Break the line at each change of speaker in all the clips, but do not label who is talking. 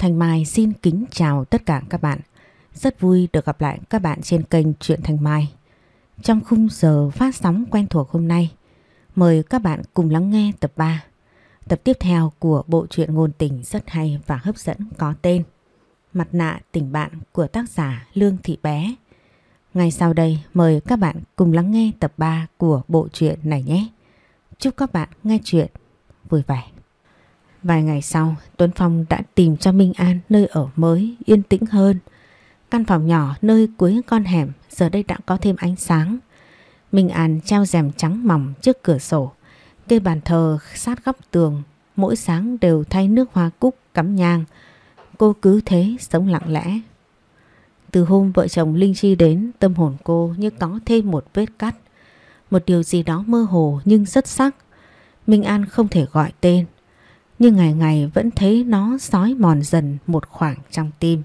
Thanh Mai xin kính chào tất cả các bạn. Rất vui được gặp lại các bạn trên kênh Truyện Thanh Mai. Trong khung giờ phát sóng quen thuộc hôm nay, mời các bạn cùng lắng nghe tập 3. Tập tiếp theo của bộ truyện ngôn tình rất hay và hấp dẫn có tên Mặt nạ tình bạn của tác giả Lương Thị Bé. Ngay sau đây mời các bạn cùng lắng nghe tập 3 của bộ truyện này nhé. Chúc các bạn nghe chuyện vui vẻ. Vài ngày sau, Tuấn Phong đã tìm cho Minh An nơi ở mới, yên tĩnh hơn. Căn phòng nhỏ nơi cuối con hẻm giờ đây đã có thêm ánh sáng. Minh An treo rèm trắng mỏng trước cửa sổ. Cây bàn thờ sát góc tường, mỗi sáng đều thay nước hoa cúc cắm nhang. Cô cứ thế sống lặng lẽ. Từ hôm vợ chồng Linh Chi đến, tâm hồn cô như có thêm một vết cắt. Một điều gì đó mơ hồ nhưng rất sắc. Minh An không thể gọi tên nhưng ngày ngày vẫn thấy nó sói mòn dần một khoảng trong tim.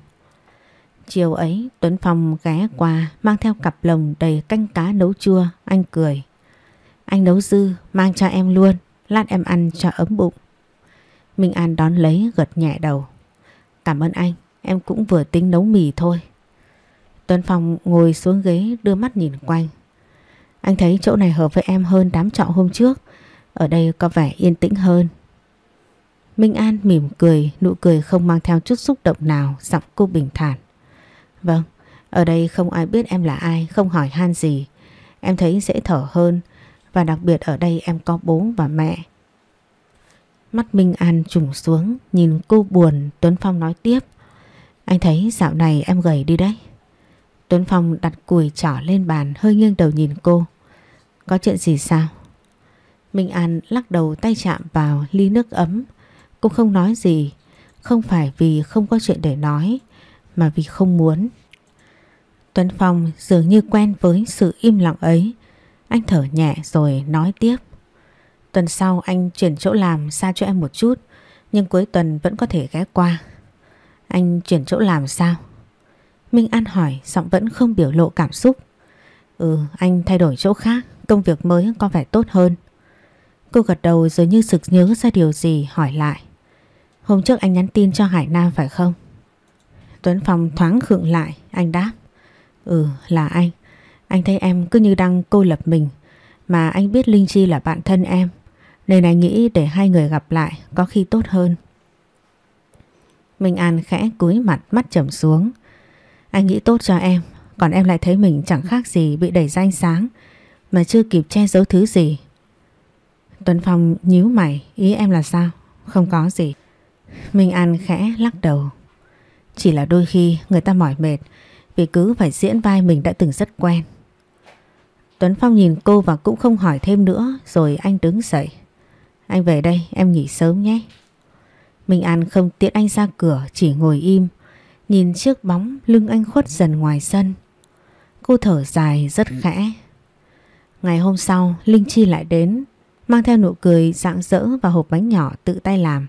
Chiều ấy Tuấn Phong ghé qua mang theo cặp lồng đầy canh cá nấu chua, anh cười. Anh nấu dư, mang cho em luôn, lát em ăn cho ấm bụng. Minh An đón lấy gật nhẹ đầu. Cảm ơn anh, em cũng vừa tính nấu mì thôi. Tuấn Phong ngồi xuống ghế đưa mắt nhìn quanh. Anh thấy chỗ này hợp với em hơn đám trọ hôm trước. Ở đây có vẻ yên tĩnh hơn Minh An mỉm cười, nụ cười không mang theo chút xúc động nào, giọng cô bình thản. Vâng, ở đây không ai biết em là ai, không hỏi han gì. Em thấy dễ thở hơn và đặc biệt ở đây em có bố và mẹ. Mắt Minh An trùng xuống, nhìn cô buồn, Tuấn Phong nói tiếp. Anh thấy dạo này em gầy đi đấy. Tuấn Phong đặt cùi trỏ lên bàn hơi nghiêng đầu nhìn cô. Có chuyện gì sao? Minh An lắc đầu tay chạm vào ly nước ấm Cô không nói gì, không phải vì không có chuyện để nói, mà vì không muốn. Tuấn Phong dường như quen với sự im lặng ấy. Anh thở nhẹ rồi nói tiếp. Tuần sau anh chuyển chỗ làm xa cho em một chút, nhưng cuối tuần vẫn có thể ghé qua. Anh chuyển chỗ làm sao? Minh An hỏi, giọng vẫn không biểu lộ cảm xúc. Ừ, anh thay đổi chỗ khác, công việc mới có vẻ tốt hơn. Cô gật đầu rồi như sực nhớ ra điều gì hỏi lại. Hôm trước anh nhắn tin cho Hải Nam phải không? Tuấn Phong thoáng khựng lại, anh đáp. Ừ, là anh. Anh thấy em cứ như đang cô lập mình. Mà anh biết Linh Chi là bạn thân em. Nên anh nghĩ để hai người gặp lại có khi tốt hơn. Minh An khẽ cúi mặt mắt trầm xuống. Anh nghĩ tốt cho em. Còn em lại thấy mình chẳng khác gì bị đẩy danh sáng. Mà chưa kịp che giấu thứ gì. Tuấn Phong nhíu mày. Ý em là sao? Không có gì. Minh An khẽ lắc đầu. Chỉ là đôi khi người ta mỏi mệt, vì cứ phải diễn vai mình đã từng rất quen. Tuấn Phong nhìn cô và cũng không hỏi thêm nữa, rồi anh đứng dậy. Anh về đây, em nghỉ sớm nhé. Minh An không tiện anh ra cửa, chỉ ngồi im, nhìn chiếc bóng lưng anh khuất dần ngoài sân. Cô thở dài rất khẽ. Ngày hôm sau, Linh Chi lại đến, mang theo nụ cười rạng rỡ và hộp bánh nhỏ tự tay làm.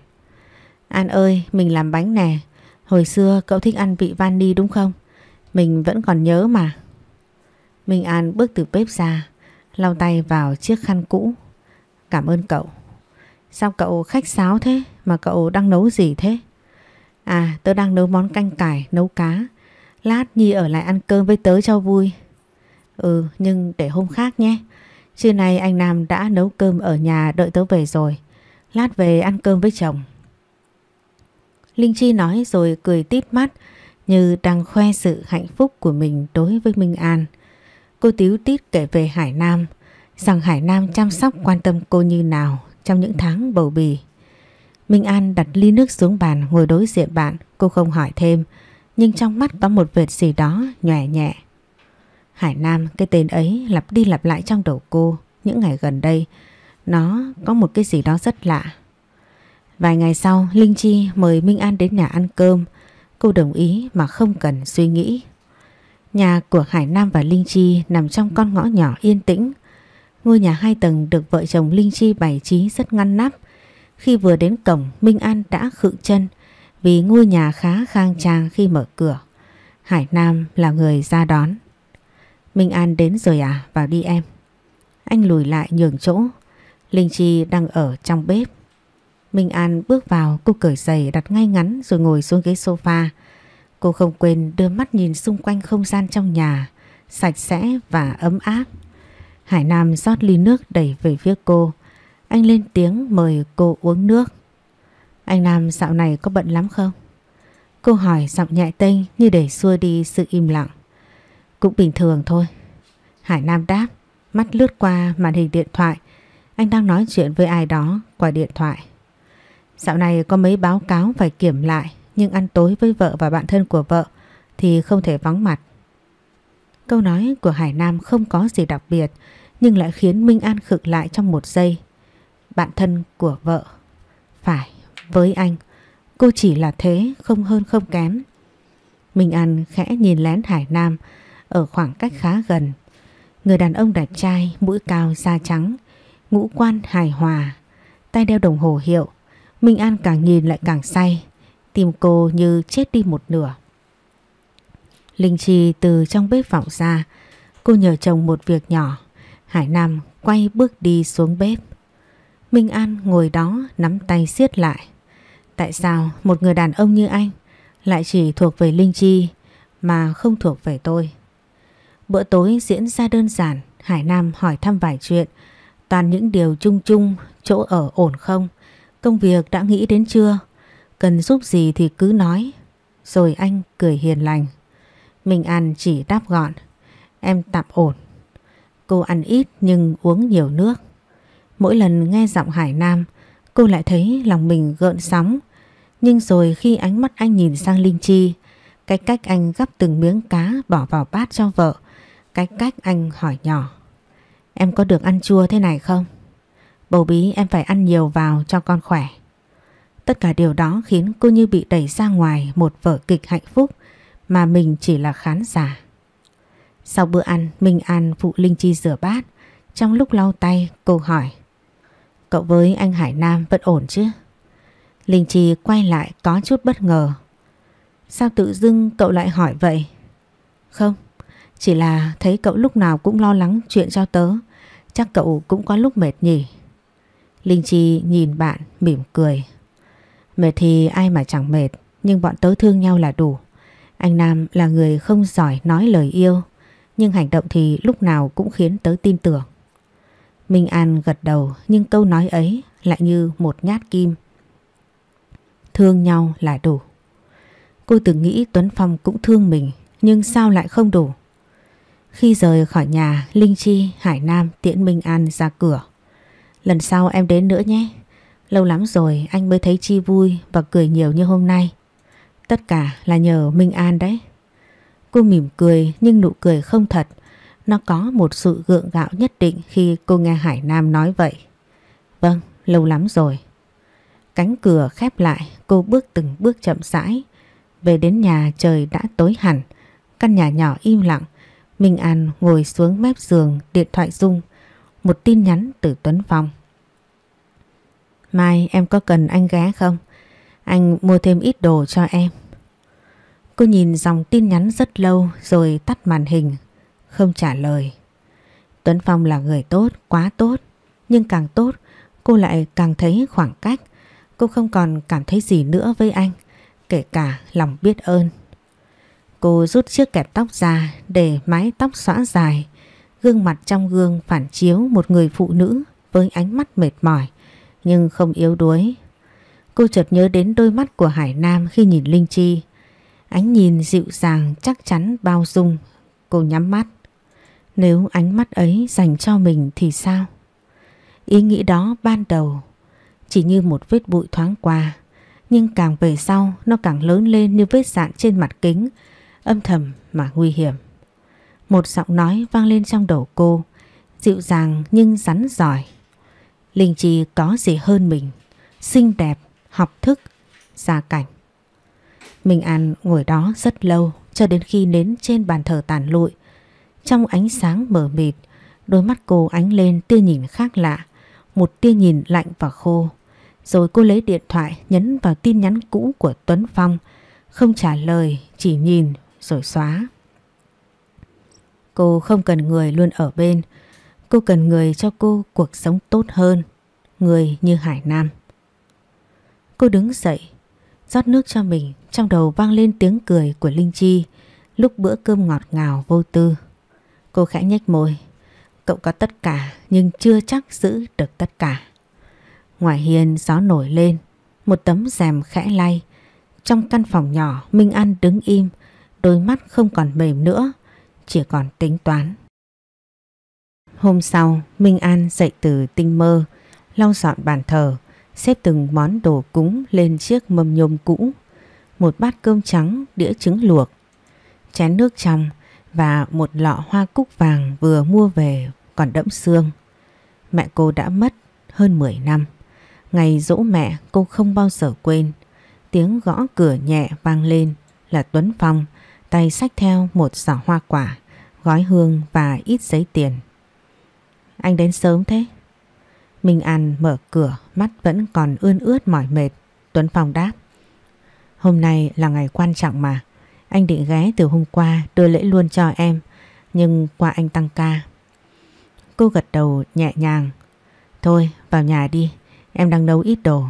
An ơi, mình làm bánh nè. Hồi xưa cậu thích ăn vị vani đúng không? Mình vẫn còn nhớ mà. Minh An bước từ bếp ra, lau tay vào chiếc khăn cũ. Cảm ơn cậu. Sao cậu khách sáo thế mà cậu đang nấu gì thế? À, tớ đang nấu món canh cải, nấu cá. Lát Nhi ở lại ăn cơm với tớ cho vui. Ừ, nhưng để hôm khác nhé. Trưa nay anh Nam đã nấu cơm ở nhà đợi tớ về rồi. Lát về ăn cơm với chồng. Linh Chi nói rồi cười tít mắt như đang khoe sự hạnh phúc của mình đối với Minh An. Cô Tiếu Tít kể về Hải Nam, rằng Hải Nam chăm sóc quan tâm cô như nào trong những tháng bầu bì. Minh An đặt ly nước xuống bàn ngồi đối diện bạn, cô không hỏi thêm, nhưng trong mắt có một vệt gì đó nhòe nhẹ. Hải Nam, cái tên ấy lặp đi lặp lại trong đầu cô những ngày gần đây, nó có một cái gì đó rất lạ. Vài ngày sau, Linh Chi mời Minh An đến nhà ăn cơm. Cô đồng ý mà không cần suy nghĩ. Nhà của Hải Nam và Linh Chi nằm trong con ngõ nhỏ yên tĩnh. Ngôi nhà hai tầng được vợ chồng Linh Chi bày trí rất ngăn nắp. Khi vừa đến cổng, Minh An đã khựng chân Vì ngôi nhà khá khang trang khi mở cửa. Hải Nam là người ra đón. Minh An đến rồi à? Vào đi em. Anh lùi lại nhường chỗ. Linh Chi đang ở trong bếp. Minh An bước vào cô cởi giày đặt ngay ngắn rồi ngồi xuống ghế sofa. Cô không quên đưa mắt nhìn xung quanh không gian trong nhà, sạch sẽ và ấm áp. Hải Nam rót ly nước đẩy về phía cô. Anh lên tiếng mời cô uống nước. Anh Nam dạo này có bận lắm không? Cô hỏi giọng nhẹ tênh như để xua đi sự im lặng. Cũng bình thường thôi. Hải Nam đáp, mắt lướt qua màn hình điện thoại. Anh đang nói chuyện với ai đó qua điện thoại. Dạo này có mấy báo cáo phải kiểm lại nhưng ăn tối với vợ và bạn thân của vợ thì không thể vắng mặt. Câu nói của Hải Nam không có gì đặc biệt nhưng lại khiến Minh An khựng lại trong một giây. Bạn thân của vợ. Phải, với anh, cô chỉ là thế, không hơn không kém. Minh An khẽ nhìn lén Hải Nam ở khoảng cách khá gần. Người đàn ông đẹp trai, mũi cao, da trắng, ngũ quan hài hòa, tay đeo đồng hồ hiệu. Minh An càng nhìn lại càng say, tim cô như chết đi một nửa. Linh Chi từ trong bếp vọng ra, cô nhờ chồng một việc nhỏ. Hải Nam quay bước đi xuống bếp. Minh An ngồi đó nắm tay siết lại. Tại sao một người đàn ông như anh lại chỉ thuộc về Linh Chi mà không thuộc về tôi? Bữa tối diễn ra đơn giản, Hải Nam hỏi thăm vài chuyện, toàn những điều chung chung, chỗ ở ổn không? Công việc đã nghĩ đến chưa? Cần giúp gì thì cứ nói. Rồi anh cười hiền lành. mình ăn chỉ đáp gọn. Em tạm ổn. Cô ăn ít nhưng uống nhiều nước. Mỗi lần nghe giọng Hải Nam, cô lại thấy lòng mình gợn sóng. Nhưng rồi khi ánh mắt anh nhìn sang Linh Chi, cái cách anh gắp từng miếng cá bỏ vào bát cho vợ, cái cách anh hỏi nhỏ. Em có được ăn chua thế này không? Bầu bí em phải ăn nhiều vào cho con khỏe. Tất cả điều đó khiến cô như bị đẩy ra ngoài một vở kịch hạnh phúc mà mình chỉ là khán giả. Sau bữa ăn, Minh An phụ Linh Chi rửa bát. Trong lúc lau tay, cô hỏi Cậu với anh Hải Nam vẫn ổn chứ? Linh Chi quay lại có chút bất ngờ. Sao tự dưng cậu lại hỏi vậy? Không, chỉ là thấy cậu lúc nào cũng lo lắng chuyện cho tớ. Chắc cậu cũng có lúc mệt nhỉ? Linh Chi nhìn bạn mỉm cười. Mệt thì ai mà chẳng mệt, nhưng bọn tớ thương nhau là đủ. Anh Nam là người không giỏi nói lời yêu, nhưng hành động thì lúc nào cũng khiến tớ tin tưởng. Minh An gật đầu nhưng câu nói ấy lại như một nhát kim. Thương nhau là đủ. Cô từng nghĩ Tuấn Phong cũng thương mình nhưng sao lại không đủ? Khi rời khỏi nhà, Linh Chi, Hải Nam tiễn Minh An ra cửa. Lần sau em đến nữa nhé. Lâu lắm rồi anh mới thấy Chi vui và cười nhiều như hôm nay. Tất cả là nhờ Minh An đấy. Cô mỉm cười nhưng nụ cười không thật. Nó có một sự gượng gạo nhất định khi cô nghe Hải Nam nói vậy. Vâng, lâu lắm rồi. Cánh cửa khép lại, cô bước từng bước chậm rãi. Về đến nhà trời đã tối hẳn. Căn nhà nhỏ im lặng. Minh An ngồi xuống mép giường, điện thoại rung. Một tin nhắn từ Tuấn Phong. Mai em có cần anh ghé không? Anh mua thêm ít đồ cho em. Cô nhìn dòng tin nhắn rất lâu rồi tắt màn hình, không trả lời. Tuấn Phong là người tốt, quá tốt. Nhưng càng tốt, cô lại càng thấy khoảng cách. Cô không còn cảm thấy gì nữa với anh, kể cả lòng biết ơn. Cô rút chiếc kẹp tóc ra để mái tóc xõa dài. Gương mặt trong gương phản chiếu một người phụ nữ với ánh mắt mệt mỏi nhưng không yếu đuối. Cô chợt nhớ đến đôi mắt của Hải Nam khi nhìn Linh Chi. Ánh nhìn dịu dàng, chắc chắn bao dung. Cô nhắm mắt. Nếu ánh mắt ấy dành cho mình thì sao? Ý nghĩ đó ban đầu, chỉ như một vết bụi thoáng qua. Nhưng càng về sau, nó càng lớn lên như vết dạn trên mặt kính. Âm thầm mà nguy hiểm. Một giọng nói vang lên trong đầu cô. Dịu dàng nhưng rắn giỏi. Linh Chi có gì hơn mình. Xinh đẹp, học thức, gia cảnh. Minh An ngồi đó rất lâu cho đến khi nến trên bàn thờ tàn lụi. Trong ánh sáng mờ mịt, đôi mắt cô ánh lên tia nhìn khác lạ, một tia nhìn lạnh và khô. Rồi cô lấy điện thoại nhấn vào tin nhắn cũ của Tuấn Phong, không trả lời, chỉ nhìn rồi xóa. Cô không cần người luôn ở bên, cô cần người cho cô cuộc sống tốt hơn, người như Hải Nam. Cô đứng dậy, rót nước cho mình, trong đầu vang lên tiếng cười của Linh Chi lúc bữa cơm ngọt ngào vô tư. Cô khẽ nhếch môi, cậu có tất cả nhưng chưa chắc giữ được tất cả. Ngoài hiên gió nổi lên, một tấm rèm khẽ lay. Trong căn phòng nhỏ, Minh An đứng im, đôi mắt không còn mềm nữa, chỉ còn tính toán. Hôm sau, Minh An dậy từ tinh mơ, lau dọn bàn thờ, xếp từng món đồ cúng lên chiếc mâm nhôm cũ. Một bát cơm trắng, đĩa trứng luộc, chén nước trong và một lọ hoa cúc vàng vừa mua về còn đẫm xương. Mẹ cô đã mất hơn 10 năm. Ngày dỗ mẹ cô không bao giờ quên. Tiếng gõ cửa nhẹ vang lên là Tuấn Phong, tay xách theo một giỏ hoa quả, gói hương và ít giấy tiền. Anh đến sớm thế? Minh An mở cửa, mắt vẫn còn ươn ướt mỏi mệt. Tuấn Phong đáp. Hôm nay là ngày quan trọng mà. Anh định ghé từ hôm qua đưa lễ luôn cho em, nhưng qua anh tăng ca. Cô gật đầu nhẹ nhàng. Thôi, vào nhà đi, em đang nấu ít đồ.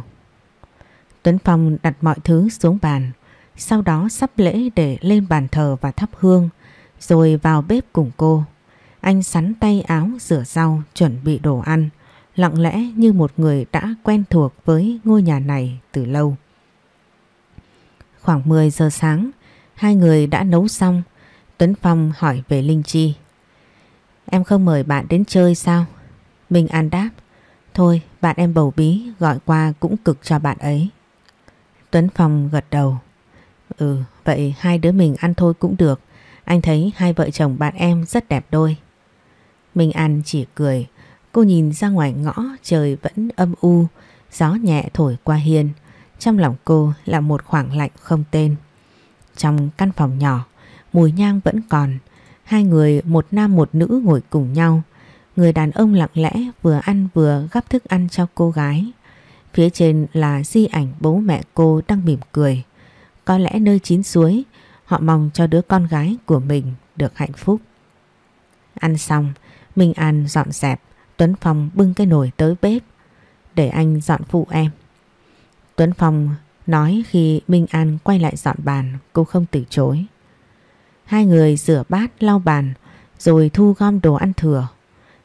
Tuấn Phong đặt mọi thứ xuống bàn, sau đó sắp lễ để lên bàn thờ và thắp hương, rồi vào bếp cùng cô. Anh sắn tay áo rửa rau chuẩn bị đồ ăn, lặng lẽ như một người đã quen thuộc với ngôi nhà này từ lâu. Khoảng 10 giờ sáng, hai người đã nấu xong. Tuấn Phong hỏi về Linh Chi. Em không mời bạn đến chơi sao? Minh An đáp. Thôi, bạn em bầu bí, gọi qua cũng cực cho bạn ấy. Tuấn Phong gật đầu. Ừ, vậy hai đứa mình ăn thôi cũng được. Anh thấy hai vợ chồng bạn em rất đẹp đôi. Minh An chỉ cười. Cô nhìn ra ngoài ngõ trời vẫn âm u, gió nhẹ thổi qua hiên. Trong lòng cô là một khoảng lạnh không tên. Trong căn phòng nhỏ, mùi nhang vẫn còn. Hai người một nam một nữ ngồi cùng nhau. Người đàn ông lặng lẽ vừa ăn vừa gắp thức ăn cho cô gái. Phía trên là di ảnh bố mẹ cô đang mỉm cười. Có lẽ nơi chín suối, họ mong cho đứa con gái của mình được hạnh phúc. Ăn xong, Minh An dọn dẹp, Tuấn Phong bưng cái nồi tới bếp. Để anh dọn phụ em. Tuấn Phong nói khi Minh An quay lại dọn bàn, cô không từ chối. Hai người rửa bát lau bàn rồi thu gom đồ ăn thừa.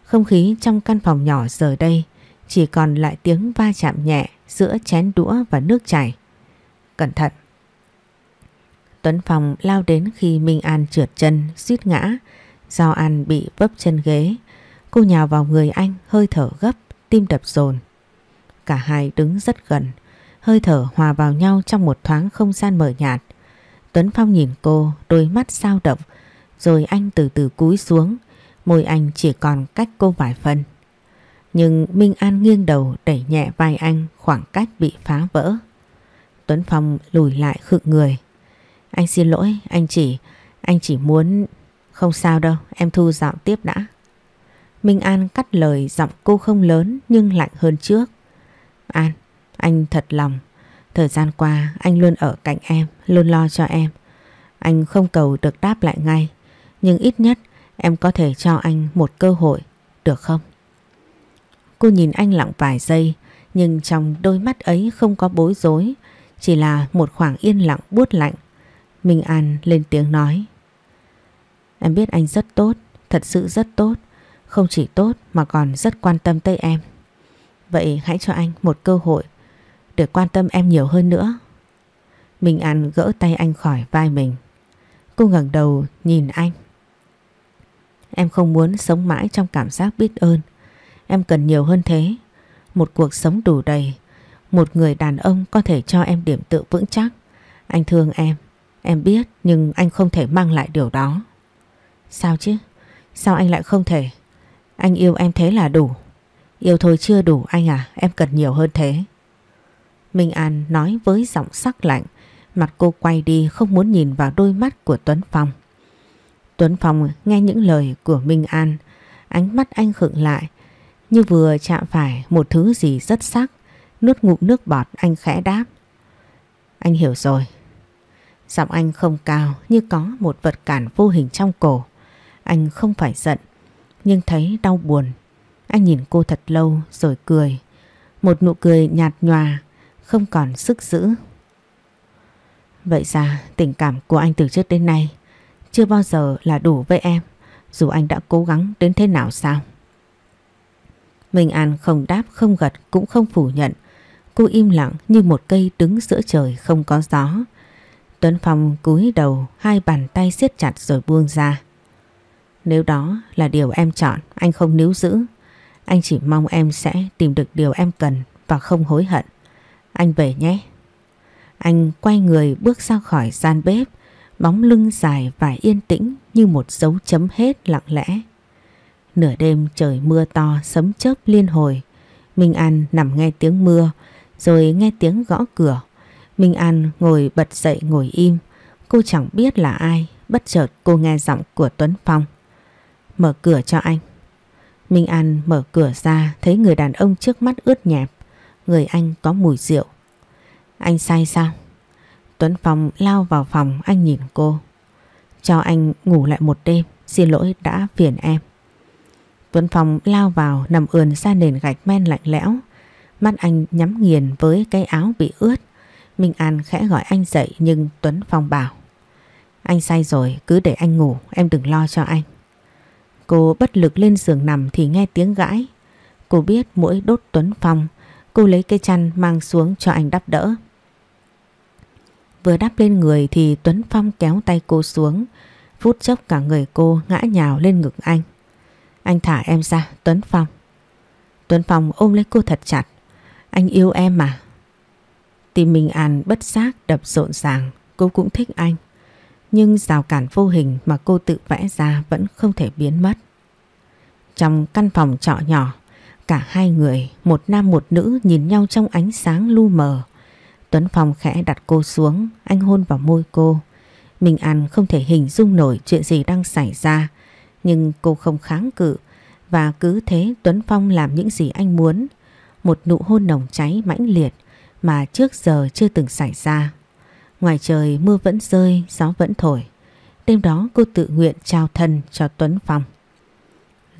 Không khí trong căn phòng nhỏ giờ đây chỉ còn lại tiếng va chạm nhẹ giữa chén đũa và nước chảy. Cẩn thận! Tuấn Phong lao đến khi Minh An trượt chân, suýt ngã do An bị vấp chân ghế. Cô nhào vào người anh hơi thở gấp, tim đập dồn. Cả hai đứng rất gần, hơi thở hòa vào nhau trong một thoáng không gian mờ nhạt. Tuấn Phong nhìn cô, đôi mắt sao động, rồi anh từ từ cúi xuống, môi anh chỉ còn cách cô vài phân. Nhưng Minh An nghiêng đầu đẩy nhẹ vai anh khoảng cách bị phá vỡ. Tuấn Phong lùi lại khựng người. Anh xin lỗi, anh chỉ, anh chỉ muốn... Không sao đâu, em thu dạo tiếp đã. Minh An cắt lời giọng cô không lớn nhưng lạnh hơn trước. An, anh thật lòng. Thời gian qua anh luôn ở cạnh em, luôn lo cho em. Anh không cầu được đáp lại ngay, nhưng ít nhất em có thể cho anh một cơ hội, được không? Cô nhìn anh lặng vài giây, nhưng trong đôi mắt ấy không có bối rối, chỉ là một khoảng yên lặng buốt lạnh. Minh An lên tiếng nói. Em biết anh rất tốt, thật sự rất tốt, không chỉ tốt mà còn rất quan tâm tới em. Vậy hãy cho anh một cơ hội để quan tâm em nhiều hơn nữa. Minh An gỡ tay anh khỏi vai mình. Cô ngẩng đầu nhìn anh. Em không muốn sống mãi trong cảm giác biết ơn. Em cần nhiều hơn thế. Một cuộc sống đủ đầy. Một người đàn ông có thể cho em điểm tự vững chắc. Anh thương em. Em biết nhưng anh không thể mang lại điều đó. Sao chứ? Sao anh lại không thể? Anh yêu em thế là đủ. Yêu thôi chưa đủ anh à, em cần nhiều hơn thế. Minh An nói với giọng sắc lạnh, mặt cô quay đi không muốn nhìn vào đôi mắt của Tuấn Phong. Tuấn Phong nghe những lời của Minh An, ánh mắt anh khựng lại, như vừa chạm phải một thứ gì rất sắc, nuốt ngụm nước bọt anh khẽ đáp. Anh hiểu rồi. Giọng anh không cao như có một vật cản vô hình trong cổ. Anh không phải giận, nhưng thấy đau buồn. Anh nhìn cô thật lâu rồi cười. Một nụ cười nhạt nhòa, không còn sức giữ. Vậy ra, tình cảm của anh từ trước đến nay chưa bao giờ là đủ với em dù anh đã cố gắng đến thế nào sao? Minh An không đáp, không gật, cũng không phủ nhận. Cô im lặng như một cây đứng giữa trời không có gió. Tuấn Phong cúi đầu, hai bàn tay siết chặt rồi buông ra. Nếu đó là điều em chọn anh không níu giữ. Anh chỉ mong em sẽ tìm được điều em cần và không hối hận. Anh về nhé. Anh quay người bước ra khỏi gian bếp, bóng lưng dài và yên tĩnh như một dấu chấm hết lặng lẽ. Nửa đêm trời mưa to sấm chớp liên hồi. Minh An nằm nghe tiếng mưa rồi nghe tiếng gõ cửa. Minh An ngồi bật dậy ngồi im. Cô chẳng biết là ai. Bất chợt cô nghe giọng của Tuấn Phong. Mở cửa cho anh. Minh An mở cửa ra, thấy người đàn ông trước mắt ướt nhẹp. Người anh có mùi rượu. Anh say sao? Tuấn Phong lao vào phòng, anh nhìn cô. Cho anh ngủ lại một đêm. Xin lỗi đã phiền em. Tuấn Phong lao vào, nằm ườn ra nền gạch men lạnh lẽo. Mắt anh nhắm nghiền với cái áo bị ướt. Minh An khẽ gọi anh dậy, nhưng Tuấn Phong bảo. Anh say rồi, cứ để anh ngủ, em đừng lo cho anh. Cô bất lực lên giường nằm thì nghe tiếng gãi. Cô biết mỗi đốt Tuấn Phong, cô lấy cây chăn mang xuống cho anh đắp đỡ. Vừa đắp lên người thì Tuấn Phong kéo tay cô xuống. Phút chốc cả người cô ngã nhào lên ngực anh. Anh thả em ra, Tuấn Phong Tuấn Phong ôm lấy cô thật chặt Anh yêu em mà Tim mình An bất giác đập rộn ràng, Cô cũng thích anh nhưng rào cản vô hình mà cô tự vẽ ra Vẫn không thể biến mất Trong căn phòng trọ nhỏ, Cả hai người, Một nam một nữ, nhìn nhau trong ánh sáng lu mờ Tuấn Phong khẽ đặt cô xuống, Anh hôn vào môi cô Minh An không thể hình dung nổi chuyện gì đang xảy ra, nhưng cô không kháng cự và cứ thế Tuấn Phong làm những gì anh muốn. Một nụ hôn nồng cháy mãnh liệt mà trước giờ chưa từng xảy ra. Ngoài trời mưa vẫn rơi, gió vẫn thổi. Đêm đó cô tự nguyện trao thân cho Tuấn Phong.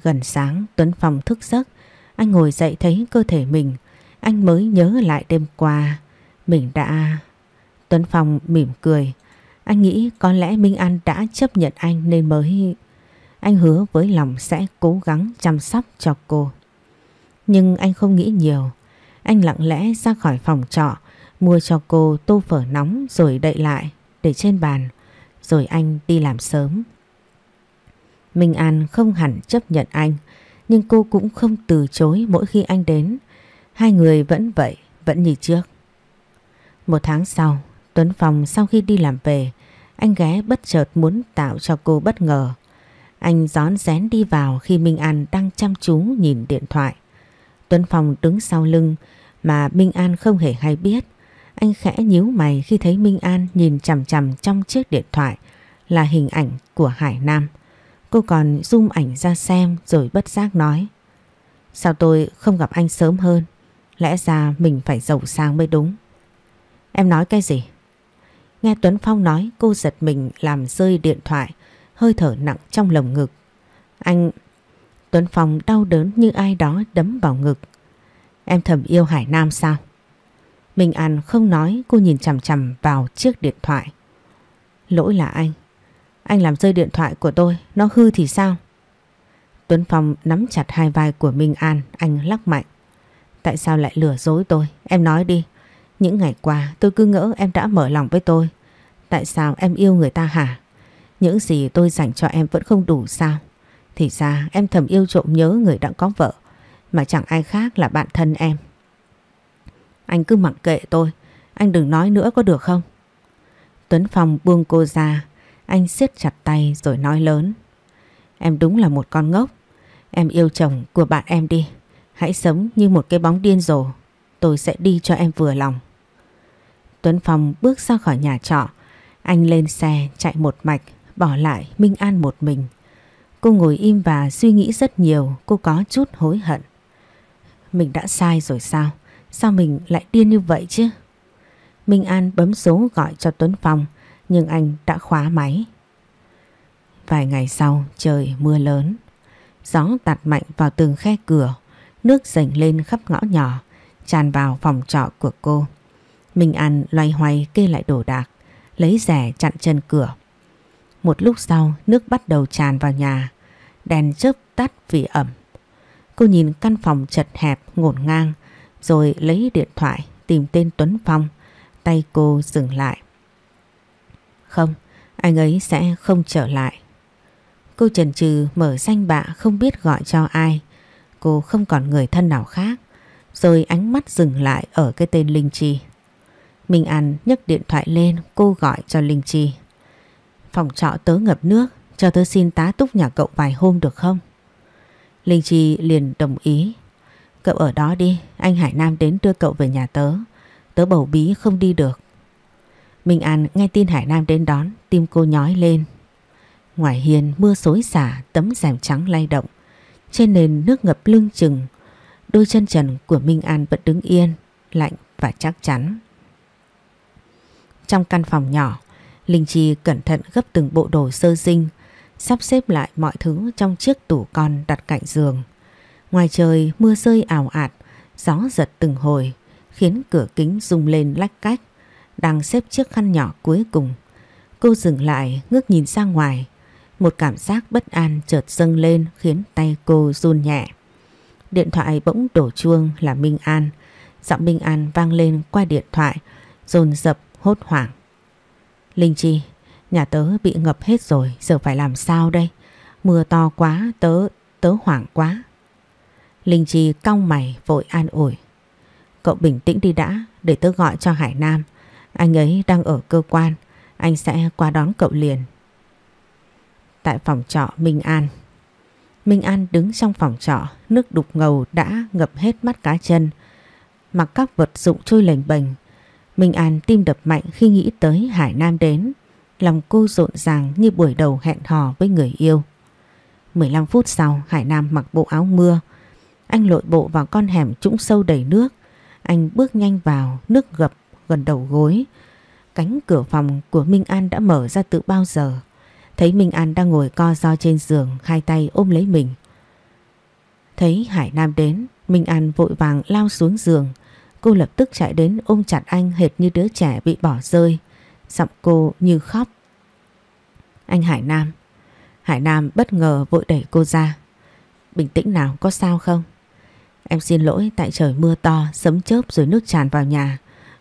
Gần sáng Tuấn Phong thức giấc, anh ngồi dậy thấy cơ thể mình, anh mới nhớ lại đêm qua. Mình đã... Tuấn Phong mỉm cười, anh nghĩ có lẽ Minh An đã chấp nhận anh nên mới... Anh hứa với lòng sẽ cố gắng chăm sóc cho cô. Nhưng anh không nghĩ nhiều. Anh lặng lẽ ra khỏi phòng trọ, mua cho cô tô phở nóng rồi đậy lại để trên bàn. Rồi anh đi làm sớm. Minh An không hẳn chấp nhận anh, nhưng cô cũng không từ chối mỗi khi anh đến. Hai người vẫn vậy, vẫn như trước. Một tháng sau, Tuấn Phong sau khi đi làm về, anh ghé bất chợt muốn tạo cho cô bất ngờ. Anh gión rén đi vào khi Minh An đang chăm chú nhìn điện thoại. Tuấn Phong đứng sau lưng mà Minh An không hề hay biết. Anh khẽ nhíu mày khi thấy Minh An nhìn chằm chằm trong chiếc điện thoại, là hình ảnh của Hải Nam. Cô còn zoom ảnh ra xem rồi bất giác nói. Sao tôi không gặp anh sớm hơn? Lẽ ra mình phải giàu sang mới đúng. Em nói cái gì? Nghe Tuấn Phong nói, cô giật mình làm rơi điện thoại, hơi thở nặng trong lồng ngực. Anh... Tuấn Phong đau đớn như ai đó đấm vào ngực. Em thầm yêu Hải Nam sao? Minh An không nói cô nhìn chằm chằm vào chiếc điện thoại. Lỗi là anh. Anh làm rơi điện thoại của tôi, nó hư thì sao? Tuấn Phong nắm chặt hai vai của Minh An, anh lắc mạnh. Tại sao lại lừa dối tôi? Em nói đi. Những ngày qua tôi cứ ngỡ em đã mở lòng với tôi. Tại sao em yêu người ta hả? Những gì tôi dành cho em vẫn không đủ sao Thì ra em thầm yêu trộm nhớ người đã có vợ Mà chẳng ai khác là bạn thân em anh cứ mặc kệ tôi. Anh đừng nói nữa có được không? Tuấn Phong buông cô ra. Anh siết chặt tay rồi nói lớn. Em đúng là một con ngốc. Em yêu chồng của bạn em đi. Hãy sống như một cái bóng điên rồ. Tôi sẽ đi cho em vừa lòng. Tuấn Phong bước ra khỏi nhà trọ. Anh lên xe chạy một mạch bỏ lại Minh An một mình. Cô ngồi im và suy nghĩ rất nhiều, cô có chút hối hận. Mình đã sai rồi sao? Sao mình lại điên như vậy chứ? Minh An bấm số gọi cho Tuấn Phong, nhưng anh đã khóa máy. Vài ngày sau, trời mưa lớn. Gió tạt mạnh vào từng khe cửa, nước dành lên khắp ngõ nhỏ, tràn vào phòng trọ của cô. Minh An loay hoay kê lại đồ đạc, lấy rẻ chặn chân cửa. Một lúc sau nước bắt đầu tràn vào nhà, đèn chớp tắt vì ẩm. Cô nhìn căn phòng chật hẹp ngổn ngang rồi lấy điện thoại tìm tên Tuấn Phong, tay cô dừng lại. Không, anh ấy sẽ không trở lại. Cô chần chừ mở danh bạ không biết gọi cho ai. Cô không còn người thân nào khác. Rồi ánh mắt dừng lại ở cái tên Linh Chi. Minh An nhấc điện thoại lên cô gọi cho Linh Chi. Phòng trọ tớ ngập nước, cho tớ xin tá túc nhà cậu vài hôm được không? Linh Chi liền đồng ý. Cậu ở đó đi, anh Hải Nam đến đưa cậu về nhà tớ. Tớ bầu bí không đi được. Minh An nghe tin Hải Nam đến đón, tim cô nhói lên. Ngoài hiên mưa xối xả, tấm rèm trắng lay động. Trên nền nước ngập lưng chừng, đôi chân trần của Minh An vẫn đứng yên, lạnh và chắc chắn. Trong căn phòng nhỏ, Linh Chi cẩn thận gấp từng bộ đồ sơ sinh, sắp xếp lại mọi thứ trong chiếc tủ con đặt cạnh giường. Ngoài trời mưa rơi ảo ạt, gió giật từng hồi, khiến cửa kính rung lên lách cách. Đang xếp chiếc khăn nhỏ cuối cùng. Cô dừng lại ngước nhìn ra ngoài. Một cảm giác bất an chợt dâng lên khiến tay cô run nhẹ. Điện thoại bỗng đổ chuông là Minh An. Giọng Minh An vang lên qua điện thoại, dồn dập hốt hoảng. Linh Chi, nhà tớ bị ngập hết rồi, giờ phải làm sao đây? Mưa to quá, tớ, tớ hoảng quá. Linh Chi cong mày vội an ủi. Cậu bình tĩnh đi đã, để tớ gọi cho Hải Nam. Anh ấy đang ở cơ quan, anh sẽ qua đón cậu liền. Tại phòng trọ Minh An Minh An đứng trong phòng trọ, nước đục ngầu đã ngập hết mắt cá chân. Mặc các vật dụng trôi lềnh bềnh. Minh An tim đập mạnh khi nghĩ tới Hải Nam đến. Lòng cô rộn ràng như buổi đầu hẹn hò với người yêu. 15 phút sau Hải Nam mặc bộ áo mưa. Anh lội bộ vào con hẻm trũng sâu đầy nước. Anh bước nhanh vào, nước gập gần đầu gối. Cánh cửa phòng của Minh An đã mở ra từ bao giờ. Thấy Minh An đang ngồi co ro trên giường, hai tay ôm lấy mình. Thấy Hải Nam đến, Minh An vội vàng lao xuống giường. Cô lập tức chạy đến ôm chặt anh hệt như đứa trẻ bị bỏ rơi. Giọng cô như khóc. Anh Hải Nam. Hải Nam bất ngờ vội đẩy cô ra. Bình tĩnh nào, có sao không? Em xin lỗi tại trời mưa to, sấm chớp rồi nước tràn vào nhà.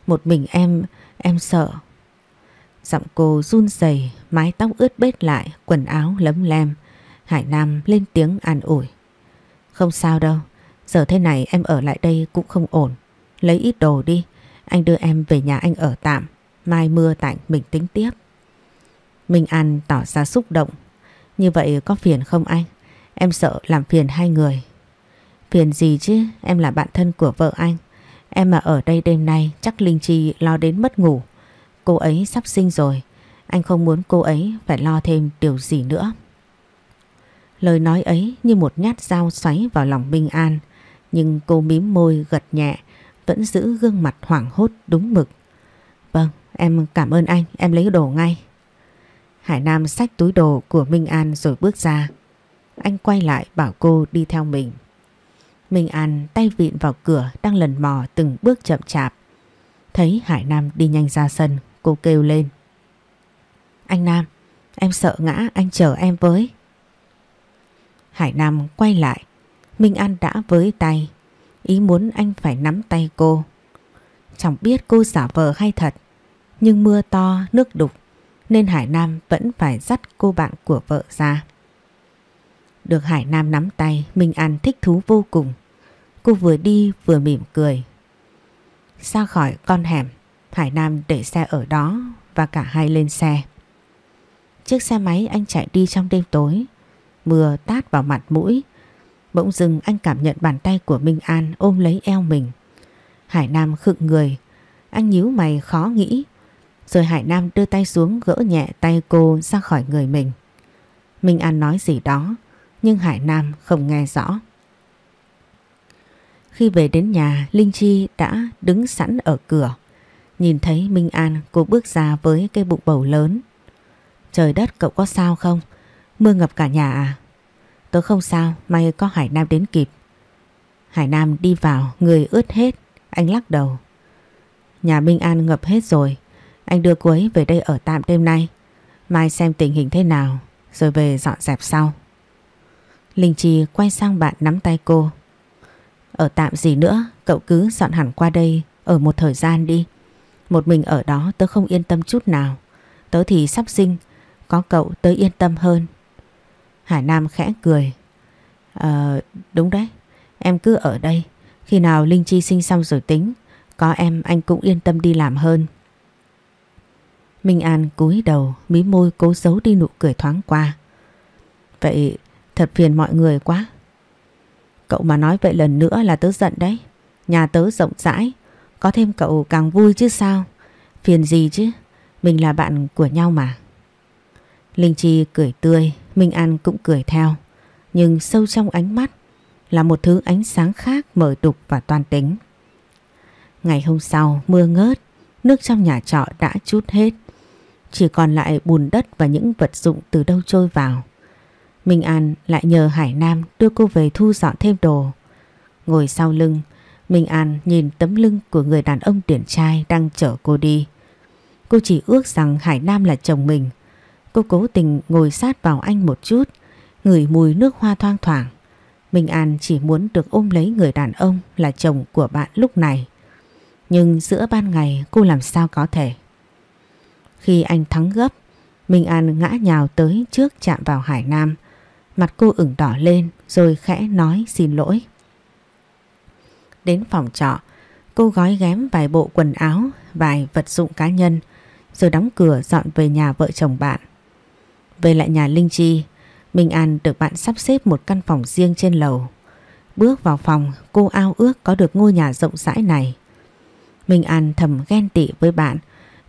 Một mình em, em sợ. Giọng cô run rẩy, mái tóc ướt bết lại, quần áo lấm lem. Hải Nam lên tiếng an ủi. Không sao đâu, giờ thế này em ở lại đây cũng không ổn. Lấy ít đồ đi, anh đưa em về nhà anh ở tạm. Mai mưa tạnh mình tính tiếp. Minh An tỏ ra xúc động. Như vậy có phiền không anh? Em sợ làm phiền hai người. Phiền gì chứ, em là bạn thân của vợ anh. Em mà ở đây đêm nay chắc Linh Chi lo đến mất ngủ. Cô ấy sắp sinh rồi. Anh không muốn cô ấy phải lo thêm điều gì nữa. Lời nói ấy như một nhát dao xoáy vào lòng Minh An. Nhưng cô mím môi gật nhẹ, vẫn giữ gương mặt hoảng hốt đúng mực. Vâng, em cảm ơn anh, em lấy đồ ngay. Hải Nam xách túi đồ của Minh An rồi bước ra. Anh quay lại bảo cô đi theo mình. Minh An tay vịn vào cửa đang lần mò từng bước chậm chạp. Thấy Hải Nam đi nhanh ra sân, cô kêu lên. Anh Nam, em sợ ngã, anh chờ em với. Hải Nam quay lại, Minh An đã với tay, ý muốn anh phải nắm tay cô. Chẳng biết cô giả vờ hay thật, nhưng mưa to, nước đục, nên Hải Nam vẫn phải dắt cô bạn của vợ ra. Được Hải Nam nắm tay, Minh An thích thú vô cùng. Cô vừa đi vừa mỉm cười. Ra khỏi con hẻm, Hải Nam để xe ở đó và cả hai lên xe. Chiếc xe máy anh chạy đi trong đêm tối, mưa tát vào mặt mũi. Bỗng dưng anh cảm nhận bàn tay của Minh An ôm lấy eo mình. Hải Nam khựng người, anh nhíu mày khó nghĩ. Rồi Hải Nam đưa tay xuống gỡ nhẹ tay cô ra khỏi người mình. Minh An nói gì đó, nhưng Hải Nam không nghe rõ. Khi về đến nhà, Linh Chi đã đứng sẵn ở cửa. Nhìn thấy Minh An, cô bước ra với cái bụng bầu lớn. Trời đất cậu có sao không? Mưa ngập cả nhà à? Tớ không sao, may có Hải Nam đến kịp. Hải Nam đi vào, người ướt hết, anh lắc đầu. Nhà Minh An ngập hết rồi. Anh đưa cô ấy về đây ở tạm đêm nay. Mai xem tình hình thế nào rồi về dọn dẹp sau. Linh Chi quay sang bạn nắm tay cô. Ở tạm gì nữa, cậu cứ dọn hẳn qua đây ở một thời gian đi. Một mình ở đó tớ không yên tâm chút nào. Tớ thì sắp sinh, có cậu tớ yên tâm hơn. Hải Nam khẽ cười. Ờ, đúng đấy, em cứ ở đây. Khi nào Linh Chi sinh xong rồi tính, có em anh cũng yên tâm đi làm hơn. Minh An cúi đầu, mí môi cố giấu đi nụ cười thoáng qua. Vậy thật phiền mọi người quá. Cậu mà nói vậy lần nữa là tớ giận đấy. Nhà tớ rộng rãi, có thêm cậu càng vui chứ sao. Phiền gì chứ, mình là bạn của nhau mà. Linh Chi cười tươi, Minh An cũng cười theo. Nhưng sâu trong ánh mắt là một thứ ánh sáng khác mở đục và toan tính. Ngày hôm sau mưa ngớt, nước trong nhà trọ đã chút hết. Chỉ còn lại bùn đất và những vật dụng từ đâu trôi vào. Minh An lại nhờ Hải Nam đưa cô về thu dọn thêm đồ. Ngồi sau lưng, Minh An nhìn tấm lưng của người đàn ông điển trai đang chở cô đi. Cô chỉ ước rằng Hải Nam là chồng mình. Cô cố tình ngồi sát vào anh một chút, ngửi mùi nước hoa thoang thoảng. Minh An chỉ muốn được ôm lấy người đàn ông là chồng của bạn lúc này. Nhưng giữa ban ngày cô làm sao có thể. Khi anh thắng gấp, Minh An ngã nhào tới trước chạm vào Hải Nam. Mặt cô ửng đỏ lên rồi khẽ nói xin lỗi. Đến phòng trọ, cô gói ghém vài bộ quần áo, vài vật dụng cá nhân rồi đóng cửa dọn về nhà vợ chồng bạn. Về lại nhà Linh Chi, Minh An được bạn sắp xếp một căn phòng riêng trên lầu. Bước vào phòng, cô ao ước có được ngôi nhà rộng rãi này. Minh An thầm ghen tị với bạn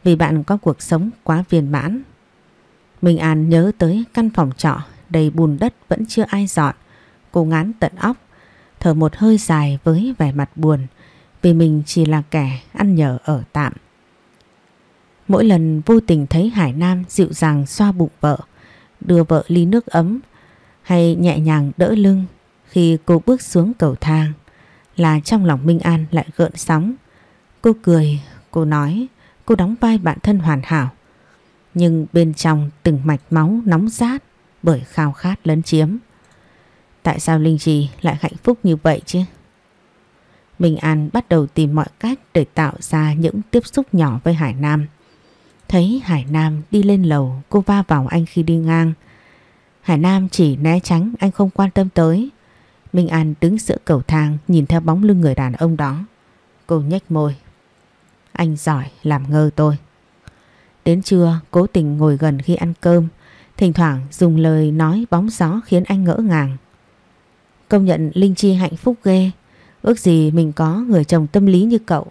vì bạn có cuộc sống quá viên mãn. Minh An nhớ tới căn phòng trọ đầy bùn đất vẫn chưa ai dọn. Cô ngán tận óc, thở một hơi dài với vẻ mặt buồn vì mình chỉ là kẻ ăn nhờ ở tạm. Mỗi lần vô tình thấy Hải Nam dịu dàng xoa bụng vợ, đưa vợ ly nước ấm hay nhẹ nhàng đỡ lưng khi cô bước xuống cầu thang là trong lòng Minh An lại gợn sóng. Cô cười, cô nói cô đóng vai bạn thân hoàn hảo. Nhưng bên trong từng mạch máu nóng rát bởi khao khát lấn chiếm. Tại sao Linh Trì lại hạnh phúc như vậy chứ? Minh An bắt đầu tìm mọi cách để tạo ra những tiếp xúc nhỏ với Hải Nam. Thấy Hải Nam đi lên lầu, cô va vào anh khi đi ngang. Hải Nam chỉ né tránh, anh không quan tâm tới. Minh An đứng giữa cầu thang, nhìn theo bóng lưng người đàn ông đó. Cô nhếch môi. Anh giỏi làm ngơ tôi. Đến trưa, cố tình ngồi gần khi ăn cơm. Thỉnh thoảng dùng lời nói bóng gió khiến anh ngỡ ngàng. Công nhận Linh Chi hạnh phúc ghê. Ước gì mình có người chồng tâm lý như cậu.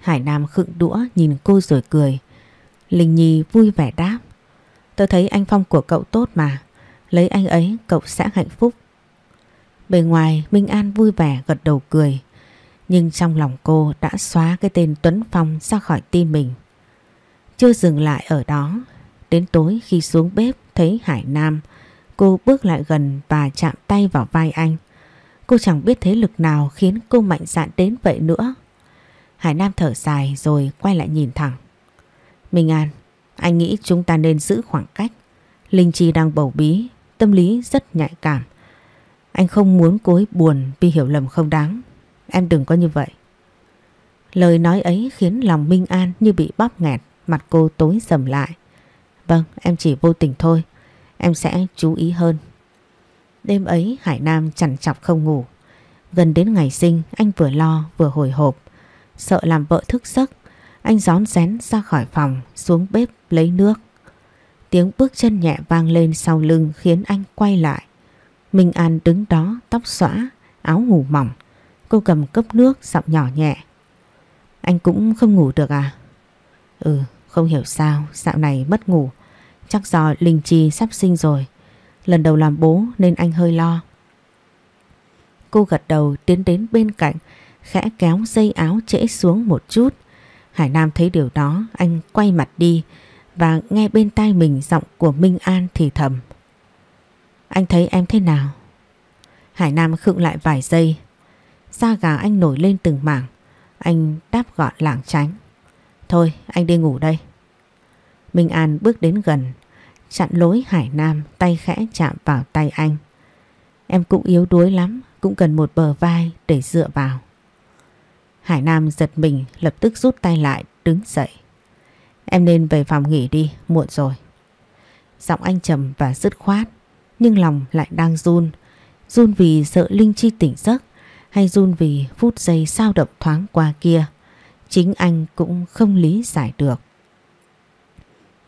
Hải Nam khựng đũa nhìn cô rồi cười. Linh Nhi vui vẻ đáp. Tôi thấy anh Phong của cậu tốt mà. Lấy anh ấy, cậu sẽ hạnh phúc. Bề ngoài, Minh An vui vẻ gật đầu cười. Nhưng trong lòng cô đã xóa cái tên Tuấn Phong ra khỏi tim mình. Chưa dừng lại ở đó. Đến tối khi xuống bếp thấy Hải Nam. Cô bước lại gần và chạm tay vào vai anh. Cô chẳng biết thế lực nào khiến cô mạnh dạn đến vậy nữa. Hải Nam thở dài rồi quay lại nhìn thẳng. Minh An, anh nghĩ chúng ta nên giữ khoảng cách. Linh Chi đang bầu bí, tâm lý rất nhạy cảm. Anh không muốn cô ấy buồn vì hiểu lầm không đáng. Em đừng có như vậy. Lời nói ấy khiến lòng Minh An như bị bóp nghẹt, mặt cô tối sầm lại. Vâng, em chỉ vô tình thôi. Em sẽ chú ý hơn. Đêm ấy Hải Nam chẳng chọc không ngủ. Gần đến ngày sinh anh vừa lo vừa hồi hộp. Sợ làm vợ thức giấc, anh gión rén ra khỏi phòng xuống bếp lấy nước. Tiếng bước chân nhẹ vang lên sau lưng khiến anh quay lại. Minh An đứng đó tóc xõa, áo ngủ mỏng. Cô cầm cốc nước giọng nhỏ nhẹ. Anh cũng không ngủ được à? Ừ, không hiểu sao, dạo này mất ngủ. Chắc do Linh Chi sắp sinh rồi. Lần đầu làm bố nên anh hơi lo. Cô gật đầu tiến đến bên cạnh khẽ kéo dây áo trễ xuống một chút. Hải Nam thấy điều đó, anh quay mặt đi và nghe bên tai mình giọng của Minh An thì thầm. Anh thấy em thế nào? Hải Nam khựng lại vài giây. Da gà anh nổi lên từng mảng. Anh đáp gọn lảng tránh. Thôi anh đi ngủ đây. Minh An bước đến gần, chặn lối Hải Nam tay khẽ chạm vào tay anh. Em cũng yếu đuối lắm, cũng cần một bờ vai để dựa vào. Hải Nam giật mình lập tức rút tay lại đứng dậy. Em nên về phòng nghỉ đi, muộn rồi. Giọng anh trầm và dứt khoát, nhưng lòng lại đang run. Run vì sợ Linh Chi tỉnh giấc hay run vì phút giây sao động thoáng qua kia. Chính anh cũng không lý giải được.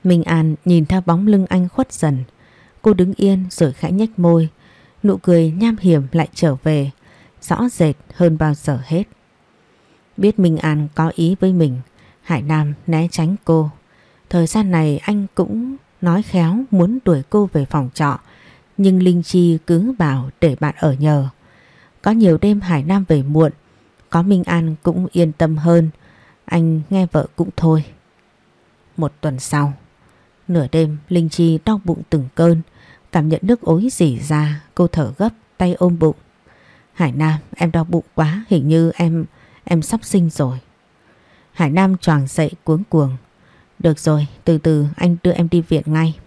Minh An nhìn theo bóng lưng anh khuất dần. Cô đứng yên rồi khẽ nhếch môi. Nụ cười nham hiểm lại trở về. Rõ rệt hơn bao giờ hết. Biết Minh An có ý với mình. Hải Nam né tránh cô. Thời gian này anh cũng nói khéo muốn đuổi cô về phòng trọ. Nhưng Linh Chi cứ bảo để bạn ở nhờ. Có nhiều đêm Hải Nam về muộn. Có Minh An cũng yên tâm hơn. Anh nghe vợ cũng thôi. Một tuần sau. Nửa đêm Linh Chi đau bụng từng cơn, Cảm nhận nước ối dỉ ra, Cô thở gấp, tay ôm bụng Hải Nam, em đau bụng quá, Hình như em em sắp sinh rồi Hải Nam choàng dậy cuống cuồng Được rồi, từ từ anh đưa em đi viện ngay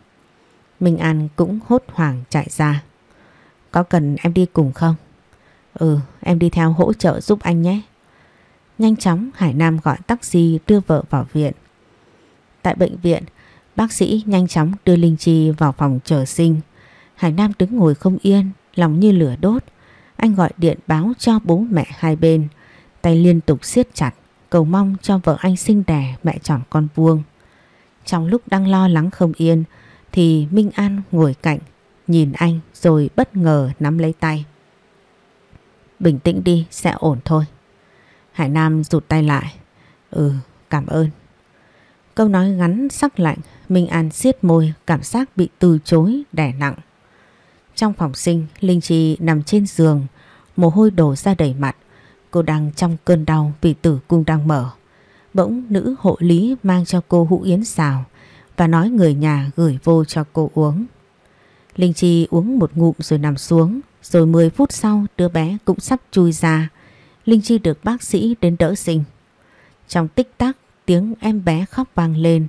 Minh An cũng hốt hoảng chạy ra Có cần em đi cùng không? Ừ em đi theo hỗ trợ giúp anh nhé Nhanh chóng Hải Nam gọi taxi đưa vợ vào viện Tại bệnh viện Bác sĩ nhanh chóng đưa Linh Chi vào phòng chờ sinh. Hải Nam đứng ngồi không yên, lòng như lửa đốt. Anh gọi điện báo cho bố mẹ hai bên. Tay liên tục siết chặt, cầu mong cho vợ anh sinh đẻ mẹ chọn con vuông. Trong lúc đang lo lắng không yên, thì Minh An ngồi cạnh, nhìn anh rồi bất ngờ nắm lấy tay. Bình tĩnh đi, sẽ ổn thôi. Hải Nam rụt tay lại. Ừ, cảm ơn. Câu nói ngắn sắc lạnh Minh An siết môi cảm giác bị từ chối đẻ nặng. Trong phòng sinh, Linh Chi nằm trên giường, mồ hôi đổ ra đầy mặt. Cô đang trong cơn đau vì tử cung đang mở. Bỗng nữ hộ lý mang cho cô hũ yến xào và nói người nhà gửi vô cho cô uống. Linh Chi uống một ngụm rồi nằm xuống, rồi 10 phút sau đứa bé cũng sắp chui ra. Linh Chi được bác sĩ đến đỡ sinh. Trong tích tắc tiếng em bé khóc vang lên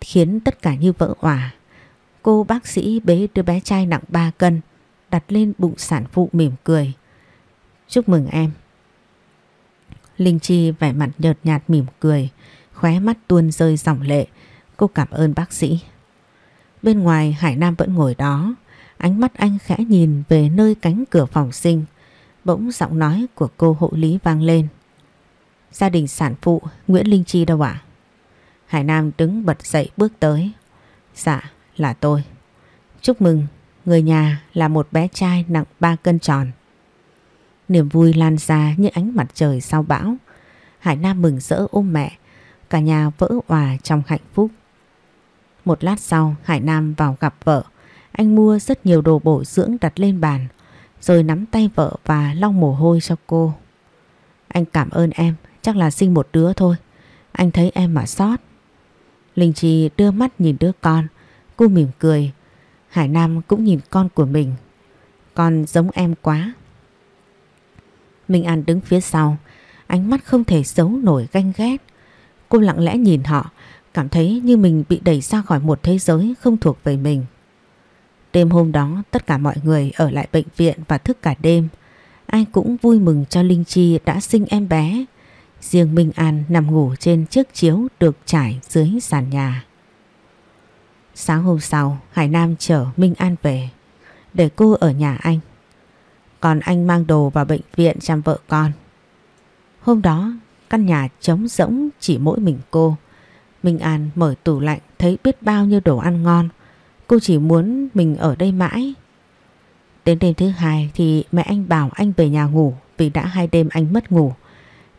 khiến tất cả như vỡ òa. Cô bác sĩ bế đứa bé trai nặng 3 cân đặt lên bụng sản phụ mỉm cười. Chúc mừng em. Linh Chi vẻ mặt nhợt nhạt mỉm cười, khóe mắt tuôn rơi dòng lệ. Cô cảm ơn bác sĩ. Bên ngoài Hải Nam vẫn ngồi đó, ánh mắt anh khẽ nhìn về nơi cánh cửa phòng sinh. Bỗng giọng nói của cô hộ lý vang lên. Gia đình sản phụ Nguyễn Linh Chi đâu ạ? Hải Nam đứng bật dậy bước tới. Dạ, là tôi. Chúc mừng, người nhà là một bé trai nặng 3 cân tròn. Niềm vui lan ra như ánh mặt trời sau bão. Hải Nam mừng rỡ ôm mẹ, cả nhà vỡ hòa trong hạnh phúc. Một lát sau, Hải Nam vào gặp vợ. Anh mua rất nhiều đồ bổ dưỡng đặt lên bàn, rồi nắm tay vợ và lau mồ hôi cho cô. Anh cảm ơn em, chắc là sinh một đứa thôi. Anh thấy em mà sót. Linh Chi đưa mắt nhìn đứa con, cô mỉm cười. Hải Nam cũng nhìn con của mình. Con giống em quá. Minh An đứng phía sau, ánh mắt không thể giấu nổi ganh ghét. Cô lặng lẽ nhìn họ, cảm thấy như mình bị đẩy ra khỏi một thế giới không thuộc về mình. Đêm hôm đó tất cả mọi người ở lại bệnh viện và thức cả đêm. Ai cũng vui mừng cho Linh Chi đã sinh em bé. Riêng Minh An nằm ngủ trên chiếc chiếu được trải dưới sàn nhà. Sáng hôm sau, Hải Nam chở Minh An về, để cô ở nhà anh. Còn anh mang đồ vào bệnh viện chăm vợ con. Hôm đó, căn nhà trống rỗng chỉ mỗi mình cô. Minh An mở tủ lạnh thấy biết bao nhiêu đồ ăn ngon. Cô chỉ muốn mình ở đây mãi. Đến đêm thứ hai thì mẹ anh bảo anh về nhà ngủ vì đã hai đêm anh mất ngủ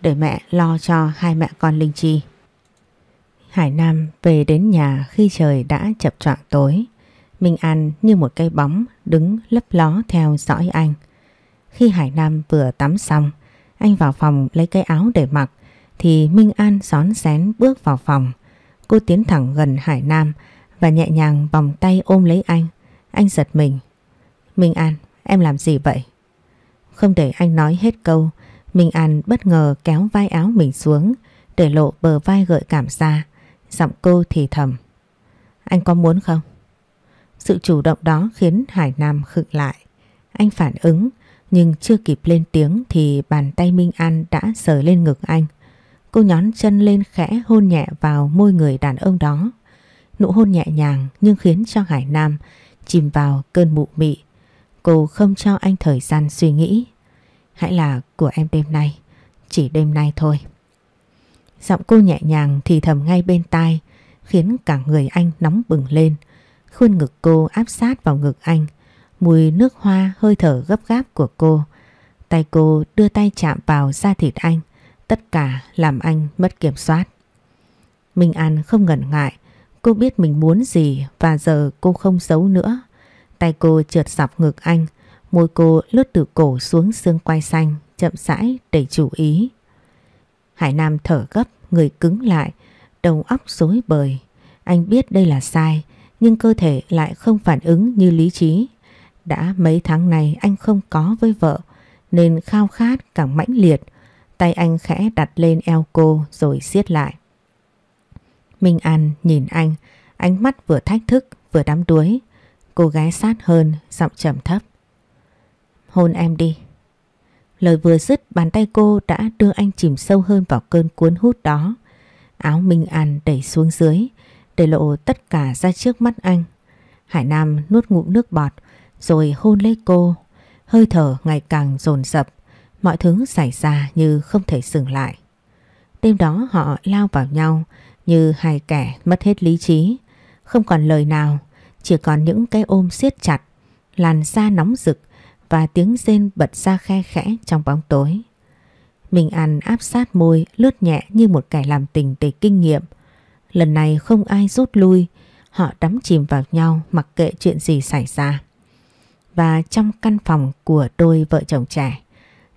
để mẹ lo cho hai mẹ con Linh Chi. Hải Nam về đến nhà khi trời đã chập choạng tối. Minh An như một cây bóng đứng lấp ló theo dõi anh. Khi Hải Nam vừa tắm xong, anh vào phòng lấy cái áo để mặc thì Minh An xón xén bước vào phòng. Cô tiến thẳng gần Hải Nam và nhẹ nhàng vòng tay ôm lấy anh. Anh giật mình. Minh An, em làm gì vậy? Không để anh nói hết câu Minh An bất ngờ kéo vai áo mình xuống để lộ bờ vai gợi cảm ra. Giọng cô thì thầm. Anh có muốn không? Sự chủ động đó khiến Hải Nam khựng lại. Anh phản ứng nhưng chưa kịp lên tiếng thì bàn tay Minh An đã sờ lên ngực anh. Cô nhón chân lên khẽ hôn nhẹ vào môi người đàn ông đó. Nụ hôn nhẹ nhàng nhưng khiến cho Hải Nam chìm vào cơn mụ mị. Cô không cho anh thời gian suy nghĩ. Hãy là của em đêm nay, chỉ đêm nay thôi. Giọng cô nhẹ nhàng thì thầm ngay bên tai, khiến cả người anh nóng bừng lên. Khuôn ngực cô áp sát vào ngực anh, mùi nước hoa hơi thở gấp gáp của cô. Tay cô đưa tay chạm vào da thịt anh, tất cả làm anh mất kiểm soát. Minh An không ngần ngại, cô biết mình muốn gì và giờ cô không giấu nữa. Tay cô trượt dọc ngực anh, môi cô lướt từ cổ xuống xương quai xanh, chậm rãi để chủ ý. Hải Nam thở gấp, người cứng lại, đầu óc rối bời. Anh biết đây là sai, nhưng cơ thể lại không phản ứng như lý trí. Đã mấy tháng này anh không có với vợ, nên khao khát càng mãnh liệt. Tay anh khẽ đặt lên eo cô rồi siết lại. Minh An nhìn anh, ánh mắt vừa thách thức vừa đắm đuối. Cô gái sát hơn, giọng trầm thấp. Hôn em đi. Lời vừa dứt bàn tay cô đã đưa anh chìm sâu hơn vào cơn cuốn hút đó. Áo Minh An đẩy xuống dưới để lộ tất cả ra trước mắt anh. Hải Nam nuốt ngụm nước bọt rồi hôn lấy cô. Hơi thở ngày càng dồn dập, mọi thứ xảy ra như không thể dừng lại. Đêm đó họ lao vào nhau như hai kẻ mất hết lý trí, không còn lời nào, chỉ còn những cái ôm siết chặt, làn da nóng rực và tiếng rên bật ra khe khẽ trong bóng tối. Mình ăn áp sát môi lướt nhẹ như một kẻ làm tình tề kinh nghiệm. Lần này không ai rút lui, họ đắm chìm vào nhau mặc kệ chuyện gì xảy ra. Và trong căn phòng của đôi vợ chồng trẻ,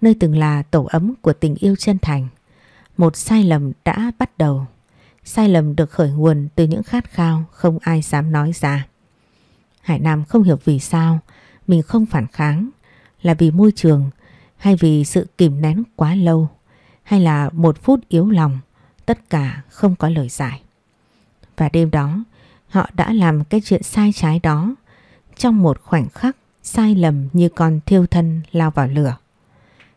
nơi từng là tổ ấm của tình yêu chân thành, một sai lầm đã bắt đầu. Sai lầm được khởi nguồn từ những khát khao không ai dám nói ra. Hải Nam không hiểu vì sao mình không phản kháng là vì môi trường hay vì sự kìm nén quá lâu hay là một phút yếu lòng tất cả không có lời giải. Và đêm đó họ đã làm cái chuyện sai trái đó trong một khoảnh khắc sai lầm như con thiêu thân lao vào lửa.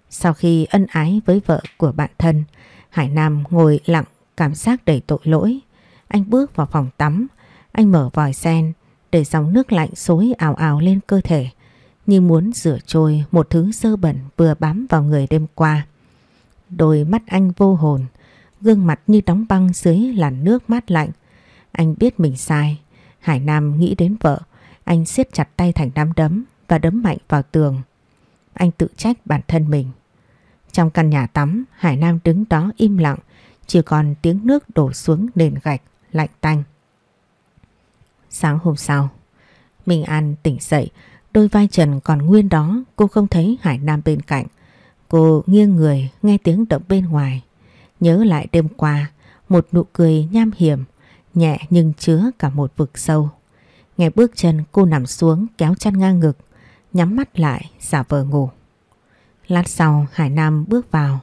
Sau khi ân ái với vợ của bạn thân, Hải Nam ngồi lặng cảm giác đầy tội lỗi. Anh bước vào phòng tắm, anh mở vòi sen để dòng nước lạnh xối ảo ảo lên cơ thể như muốn rửa trôi một thứ sơ bẩn vừa bám vào người đêm qua. Đôi mắt anh vô hồn, gương mặt như đóng băng dưới làn nước mát lạnh. Anh biết mình sai. Hải Nam nghĩ đến vợ, anh siết chặt tay thành nắm đấm và đấm mạnh vào tường. Anh tự trách bản thân mình. Trong căn nhà tắm, Hải Nam đứng đó im lặng, chỉ còn tiếng nước đổ xuống nền gạch, lạnh tanh. Sáng hôm sau, Minh An tỉnh dậy, đôi vai trần còn nguyên đó, cô không thấy Hải Nam bên cạnh. Cô nghiêng người nghe tiếng động bên ngoài. Nhớ lại đêm qua, một nụ cười nham hiểm, nhẹ nhưng chứa cả một vực sâu. Nghe bước chân cô nằm xuống kéo chăn ngang ngực, nhắm mắt lại giả vờ ngủ. Lát sau Hải Nam bước vào,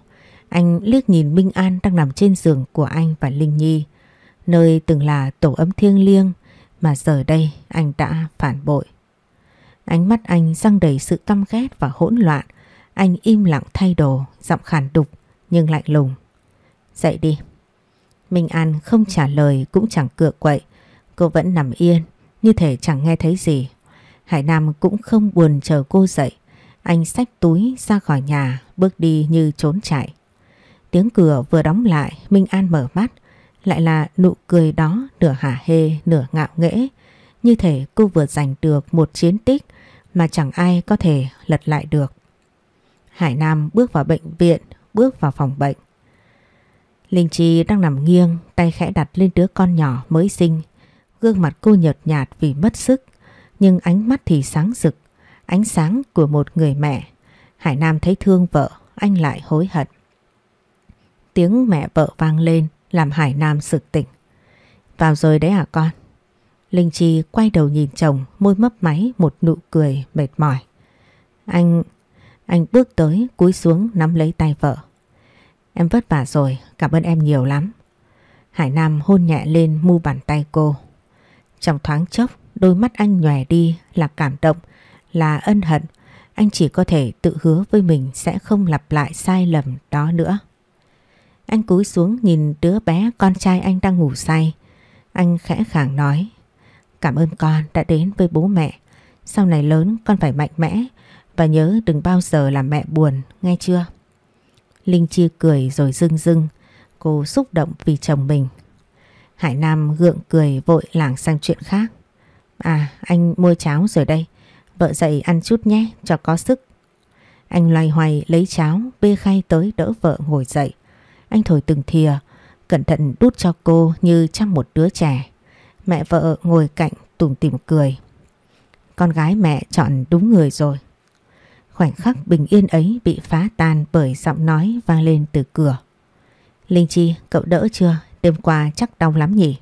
anh liếc nhìn Minh An đang nằm trên giường của anh và Linh Nhi, nơi từng là tổ ấm thiêng liêng mà giờ đây anh đã phản bội. Ánh mắt anh răng đầy sự căm ghét và hỗn loạn, anh im lặng thay đồ, giọng khàn đục nhưng lạnh lùng. Dậy đi. Minh An không trả lời cũng chẳng cựa quậy, cô vẫn nằm yên như thể chẳng nghe thấy gì. Hải Nam cũng không buồn chờ cô dậy, anh xách túi ra khỏi nhà bước đi như trốn chạy. Tiếng cửa vừa đóng lại, Minh An mở mắt. Lại là nụ cười đó, nửa hả hê, nửa ngạo nghễ. Như thể cô vừa giành được một chiến tích Mà chẳng ai có thể lật lại được. Hải Nam bước vào bệnh viện, Bước vào phòng bệnh. Linh Chi đang nằm nghiêng, Tay khẽ đặt lên đứa con nhỏ mới sinh. Gương mặt cô nhợt nhạt vì mất sức, Nhưng ánh mắt thì sáng rực, Ánh sáng của một người mẹ. Hải Nam thấy thương vợ, Anh lại hối hận. Tiếng mẹ vợ vang lên làm Hải Nam sực tỉnh. Vào rồi đấy hả con? Linh Chi quay đầu nhìn chồng môi mấp máy một nụ cười mệt mỏi. Anh... Anh bước tới cúi xuống nắm lấy tay vợ. Em vất vả rồi, cảm ơn em nhiều lắm. Hải Nam hôn nhẹ lên mu bàn tay cô. Trong thoáng chốc, đôi mắt anh nhòe đi là cảm động, là ân hận. Anh chỉ có thể tự hứa với mình sẽ không lặp lại sai lầm đó nữa. Anh cúi xuống nhìn đứa bé con trai anh đang ngủ say. Anh khẽ khàng nói. Cảm ơn con đã đến với bố mẹ. Sau này lớn con phải mạnh mẽ và nhớ đừng bao giờ làm mẹ buồn, nghe chưa? Linh Chi cười rồi rưng rưng. Cô xúc động vì chồng mình. Hải Nam gượng cười vội lảng sang chuyện khác. À anh mua cháo rồi đây. Vợ dậy ăn chút nhé cho có sức. Anh loay hoay lấy cháo bê khay tới đỡ vợ ngồi dậy. Anh thổi từng thìa, cẩn thận đút cho cô như chăm một đứa trẻ. Mẹ vợ ngồi cạnh tủm tỉm cười. Con gái mẹ chọn đúng người rồi. Khoảnh khắc bình yên ấy bị phá tan bởi giọng nói vang lên từ cửa. Linh Chi, cậu đỡ chưa? Đêm qua chắc đau lắm nhỉ?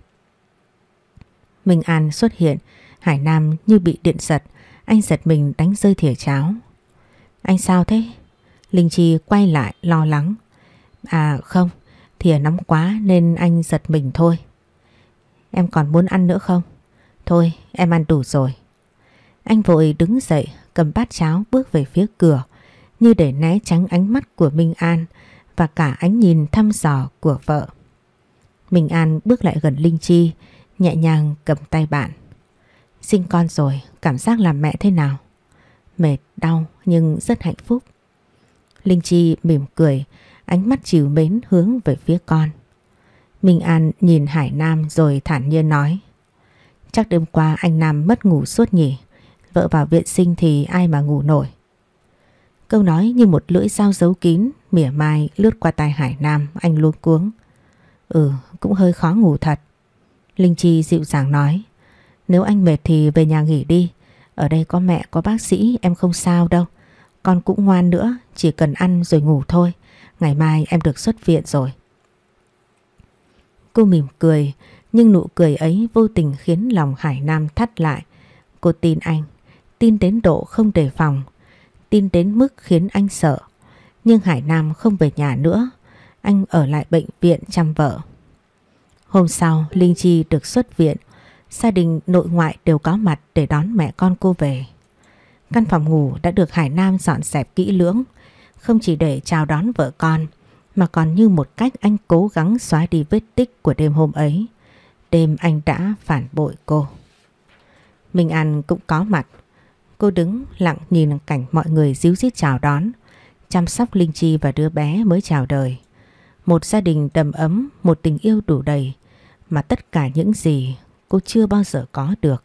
Minh An xuất hiện, Hải Nam như bị điện giật, anh giật mình đánh rơi thìa cháo. Anh sao thế? Linh Chi quay lại lo lắng. À không, thìa nóng quá nên anh giật mình thôi. Em còn muốn ăn nữa không? Thôi, em ăn đủ rồi. Anh vội đứng dậy, cầm bát cháo bước về phía cửa, như để né tránh ánh mắt của Minh An và cả ánh nhìn thăm dò của vợ. Minh An bước lại gần Linh Chi, nhẹ nhàng cầm tay bạn. Sinh con rồi, cảm giác làm mẹ thế nào? Mệt, đau nhưng rất hạnh phúc. Linh Chi mỉm cười, ánh mắt chiều mến hướng về phía con. Minh An nhìn Hải Nam rồi thản nhiên nói. Chắc đêm qua anh Nam mất ngủ suốt nhỉ. Vợ vào viện sinh thì ai mà ngủ nổi. Câu nói như một lưỡi dao giấu kín, mỉa mai lướt qua tai Hải Nam, anh luống cuống. Ừ, cũng hơi khó ngủ thật. Linh Chi dịu dàng nói. Nếu anh mệt thì về nhà nghỉ đi. Ở đây có mẹ, có bác sĩ, em không sao đâu. Con cũng ngoan nữa, chỉ cần ăn rồi ngủ thôi. Ngày mai em được xuất viện rồi. Cô mỉm cười, nhưng nụ cười ấy vô tình khiến lòng Hải Nam thắt lại. Cô tin anh, tin đến độ không đề phòng, tin đến mức khiến anh sợ. Nhưng Hải Nam không về nhà nữa, anh ở lại bệnh viện chăm vợ. Hôm sau, Linh Chi được xuất viện, gia đình nội ngoại đều có mặt để đón mẹ con cô về. Căn phòng ngủ đã được Hải Nam dọn dẹp kỹ lưỡng, không chỉ để chào đón vợ con, mà còn như một cách anh cố gắng xóa đi vết tích của đêm hôm ấy. Đêm anh đã phản bội cô. Minh An cũng có mặt. Cô đứng lặng nhìn cảnh mọi người díu dít chào đón, chăm sóc Linh Chi và đứa bé mới chào đời. Một gia đình đầm ấm, một tình yêu đủ đầy, mà tất cả những gì cô chưa bao giờ có được.